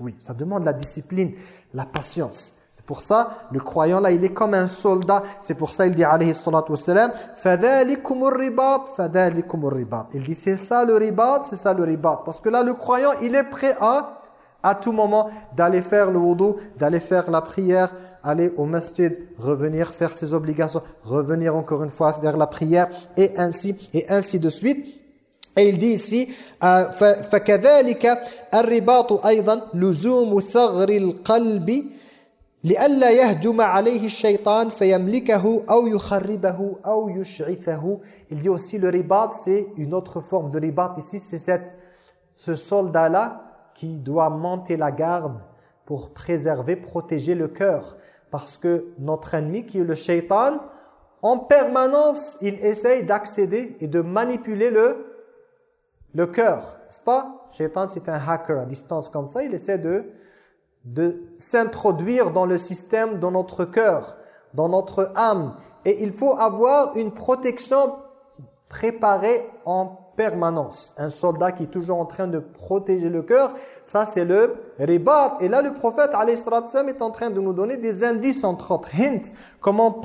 Oui, ça demande la discipline, la patience. C'est pour ça, le croyant là, il est comme un soldat. C'est pour ça, il dit alayhi salatu wassalam, ribat, ribat. Il dit, c'est ça le ribat, c'est ça le ribat. Parce que là, le croyant, il est prêt à à tout moment d'aller faire le wudu, d'aller faire la prière, aller au masjid, revenir faire ses obligations, revenir encore une fois vers la prière et ainsi et ainsi de suite. Et il dit ici فكذلك الرباط أيضا لزوم ثغر القلب لئلا يهجم عليه الشيطان فيملكه أو يخربه أو يشعثه Il dit aussi le ribat, c'est une autre forme de ribat. Ici, c'est cette ce soldat-là qui doit monter la garde pour préserver, protéger le cœur. Parce que notre ennemi, qui est le shaitan, en permanence, il essaye d'accéder et de manipuler le, le cœur. N'est-ce pas Shaitan, c'est un hacker à distance comme ça. Il essaie de, de s'introduire dans le système, dans notre cœur, dans notre âme. Et il faut avoir une protection préparée en permanence. Un soldat qui est toujours en train de protéger le cœur, ça c'est le ribat. Et là le prophète est en train de nous donner des indices entre autres, hint, comment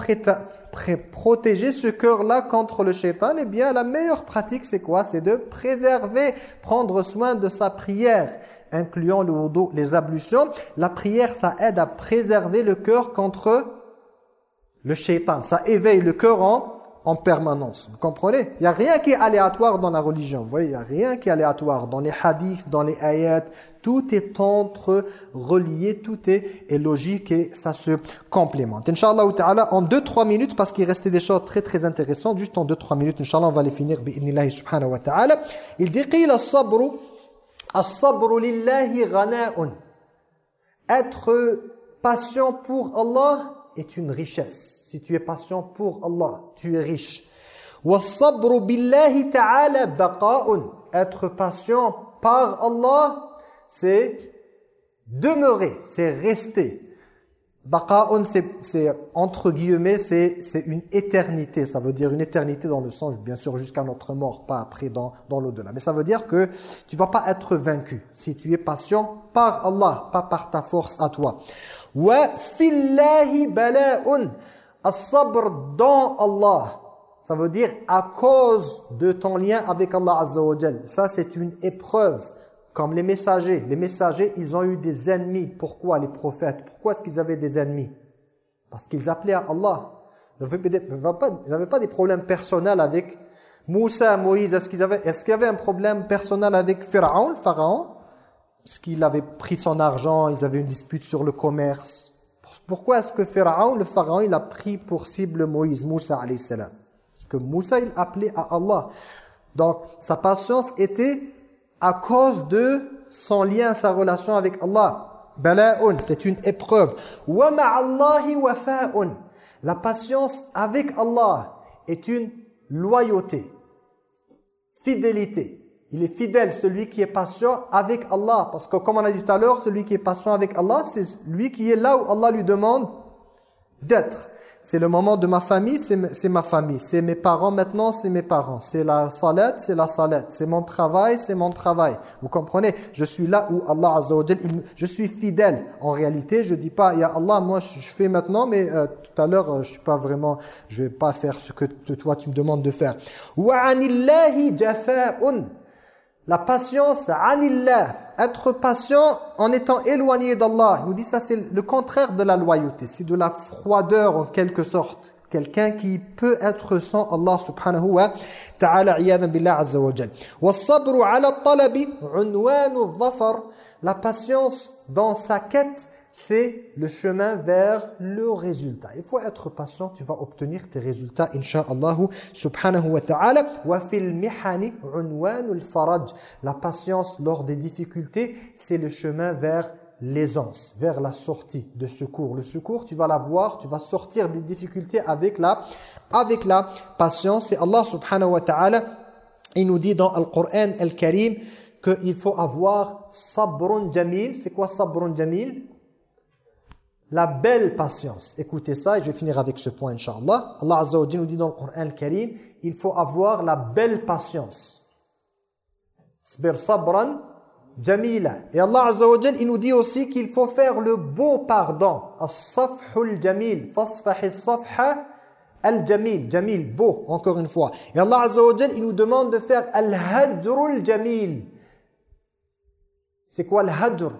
protéger ce cœur-là contre le shaitan. Eh bien la meilleure pratique c'est quoi? C'est de préserver, prendre soin de sa prière incluant le wudu, les ablutions. La prière, ça aide à préserver le cœur contre le shaitan. Ça éveille le cœur en en permanence. Vous comprenez? Il n'y a rien qui est aléatoire dans la religion. Vous voyez, il n'y a rien qui est aléatoire dans les hadiths, dans les ayats. Tout est entre relié, tout est, est logique et ça se complémente. Inch'Allah ta'ala, en 2-3 minutes, parce qu'il restait des choses très très intéressantes, juste en 2-3 minutes, Inch'Allah, on va les finir, bi'inillahi subhanahu wa ta'ala. Il dit. Être patient pour Allah est une richesse. Si tu es patient pour Allah, tu es riche. Être patient par Allah, c'est demeurer, c'est rester. Baqa'un, c'est entre guillemets, c'est une éternité. Ça veut dire une éternité dans le sens, bien sûr, jusqu'à notre mort, pas après dans, dans l'au-delà. Mais ça veut dire que tu vas pas être vaincu si tu es patient par Allah, pas par ta force à toi. Wa fillahi bala'un. As-sabr dans Allah. Ça veut dire à cause de ton lien avec Allah Azza wa Ça, c'est une épreuve comme les messagers. Les messagers, ils ont eu des ennemis. Pourquoi les prophètes? Pourquoi est-ce qu'ils avaient des ennemis? Parce qu'ils appelaient à Allah. Ils n'avaient pas, des problèmes personnels avec Moussa, Moïse. Est-ce qu'ils avaient, est un problème personnel avec Pharaon, le pharaon? Est-ce qu'il avait pris son argent Ils avaient une dispute sur le commerce. Pourquoi est-ce que Pharaon, le pharaon, il a pris pour cible Moïse, Moussa alayhi salam? Parce que Moussa, il appelait à Allah. Donc, sa patience était à cause de son lien, sa relation avec Allah. Bala'un, c'est une épreuve. Wa ma'allahi wafa'un. La patience avec Allah est une loyauté, fidélité. Il est fidèle, celui qui est patient avec Allah. Parce que comme on a dit tout à l'heure, celui qui est patient avec Allah, c'est lui qui est là où Allah lui demande d'être. C'est le moment de ma famille, c'est ma famille. C'est mes parents maintenant, c'est mes parents. C'est la salat, c'est la salat. C'est mon travail, c'est mon travail. Vous comprenez? Je suis là où Allah Azza je suis fidèle. En réalité, je dis pas, Ya Allah, moi je, fais maintenant, mais euh, tout à l'heure, euh, je suis pas vraiment, je vais pas faire ce que toi tu me demandes de faire. La patience, anillah, être patient en étant éloigné d'Allah. Il nous dit ça, c'est le contraire de la loyauté. C'est de la froideur en quelque sorte. Quelqu'un qui peut être sans Allah subhanahu wa ta'ala iyadan billah azza wa jal. sabru ala talabi unwanu dhafar. La patience dans sa quête c'est le chemin vers le résultat. Il faut être patient, tu vas obtenir tes résultats, insha'Allah subhanahu wa ta'ala. Wa fil mihani faraj. La patience lors des difficultés, c'est le chemin vers l'aisance, vers la sortie de secours. Le secours, tu vas l'avoir, tu vas sortir des difficultés avec la, avec la patience. Et Allah subhanahu wa ta'ala, il nous dit dans le Coran al-Karim qu'il faut avoir sabrun jamil. C'est quoi sabrun jamil? La belle patience. Écoutez ça et je vais finir avec ce point, Inch'Allah. Allah Azza wa nous dit dans le Coran Karim, il faut avoir la belle patience. Sbir sabran jamila. Et Allah Azza wa il nous dit aussi qu'il faut faire le beau pardon. As-safhul jamil. Safha al-jamil. Jamil, beau, encore une fois. Et Allah Azza wa il nous demande de faire al-hajrul jamil. C'est quoi al-hajr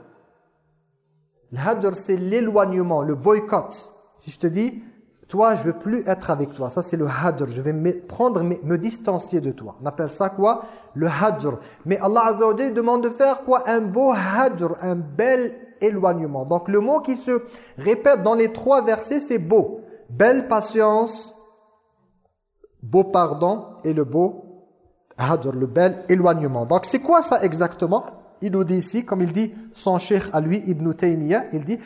le hajr, c'est l'éloignement, le boycott. Si je te dis, toi, je veux plus être avec toi. Ça, c'est le hajr. Je vais me prendre, me, distancier de toi. On appelle ça quoi? Le hajr. Mais Allah Azza wa demande de faire quoi? Un beau hajr, un bel éloignement. Donc, le mot qui se répète dans les trois versets, c'est beau. Belle patience, beau pardon et le beau hajr, le bel éloignement. Donc, c'est quoi ça exactement? Il nous dit ici, comme il dit son cheikh à lui, Ibn Taymiyyah, il dit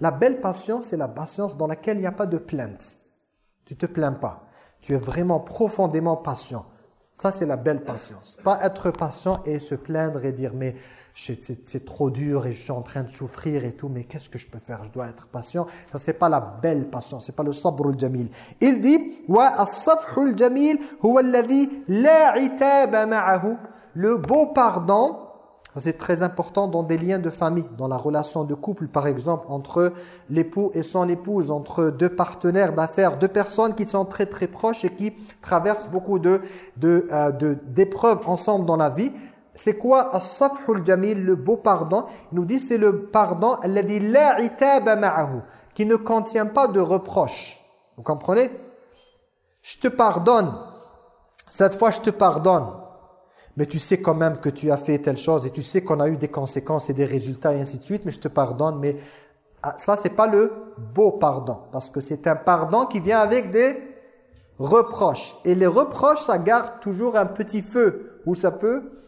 La belle patience, c'est la patience dans laquelle il n'y a pas de plainte. Tu te plains pas. Tu es vraiment profondément patient. Ça, c'est la belle patience. Pas être patient et se plaindre et dire, mais c'est trop dur et je suis en train de souffrir et tout, mais qu'est-ce que je peux faire? Je dois être patient. Ça, c'est pas la belle patience, c'est pas le sabrul jamil. Il dit, wa as-safhul jamil huwa alladhi la itaba ma'ahu. Le beau pardon, c'est très important dans des liens de famille, dans la relation de couple, par exemple, entre l'époux et son épouse, entre deux partenaires d'affaires, deux personnes qui sont très très proches et qui traversent beaucoup de euh, d'épreuves de, ensemble dans la vie. C'est quoi as-safhul jamil, le beau pardon? Il nous dit c'est le pardon qui ne contient pas de reproches. Vous comprenez? Je te pardonne. Cette fois je te pardonne. Mais tu sais quand même que tu as fait telle chose et tu sais qu'on a eu des conséquences et des résultats et ainsi de suite, mais je te pardonne. Mais ah, ça, c'est pas le beau pardon. Parce que c'est un pardon qui vient avec des reproches. Et les reproches, ça garde toujours un petit feu où ça peut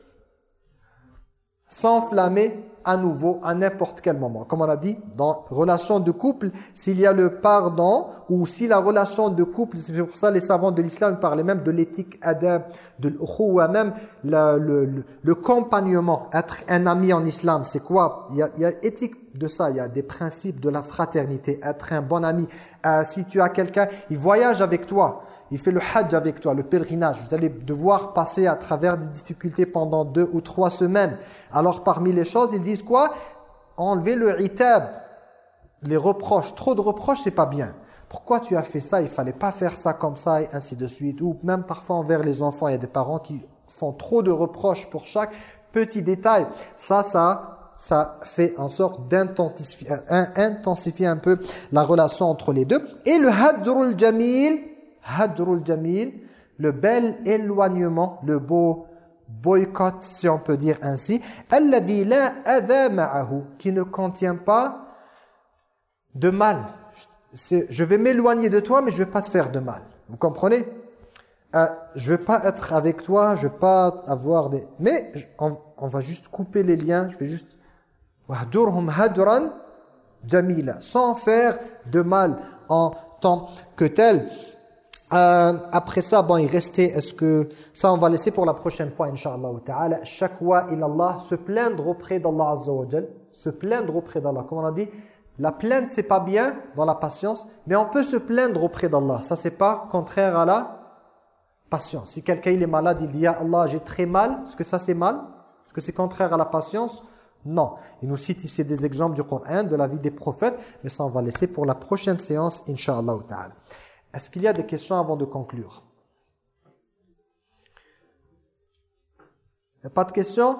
s'enflammer à nouveau à n'importe quel moment. Comme on a dit, dans relation de couple, s'il y a le pardon ou si la relation de couple, c'est pour ça les savants de l'islam parlaient même de l'éthique adab, de l'ukhuwa, même le, compagnement, être un ami en islam, c'est quoi? Il y, a, il y a éthique de ça, il y a des principes de la fraternité, être un bon ami. Euh, si tu as quelqu'un, il voyage avec toi, il fait le hajj avec toi, le pèlerinage. Vous allez devoir passer à travers des difficultés pendant deux ou trois semaines. Alors parmi les choses, ils disent quoi? Enlever le itab, les reproches. Trop de reproches, c'est pas bien. Pourquoi tu as fait ça? Il fallait pas faire ça comme ça et ainsi de suite. Ou même parfois envers les enfants, il y a des parents qui font trop de reproches pour chaque petit détail. Ça, ça, ça fait en sorte d'intensifier intensifier un peu la relation entre les deux. Et le hadrul jamil, hadrul jamil, le bel éloignement, le beau boycott, si on peut dire ainsi, alladhi la qui ne contient pas de mal. Je vais m'éloigner de toi, mais je vais pas te faire de mal. Vous comprenez? Euh, Je vais pas être avec toi, je vais pas avoir des... Mais on, va juste couper les liens, je vais juste... jamila, sans faire de mal en tant que tel. Euh, après ça, bon, il restait, est-ce que... Ça, on va laisser pour la prochaine fois, Inch'Allah ta'ala. Shakwa ilallah, se plaindre auprès d'Allah Azza wa Se plaindre auprès d'Allah. Comme on a dit, la plainte, c'est pas bien dans la patience, mais on peut se plaindre auprès d'Allah. Ça, c'est pas contraire à la patience. Si quelqu'un est malade, il dit « Allah, j'ai très mal », est-ce que ça, c'est mal? Est-ce que c'est contraire à la patience? Non. Il nous cite ici des exemples du Coran, de la vie des prophètes, mais ça, on va laisser pour la prochaine séance, Inch'Allah ta'ala. Est-ce qu'il y a des questions avant de conclure Il n'y a pas de questions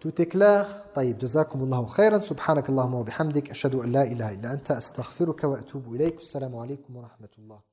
Tout est clair طيب جزاكم الله خيرا سبحانك اللهم وبحمدك أشهد أن لا إله إلا أنت أستغفرك وأتوب إليك السلام عليكم ورحمة الله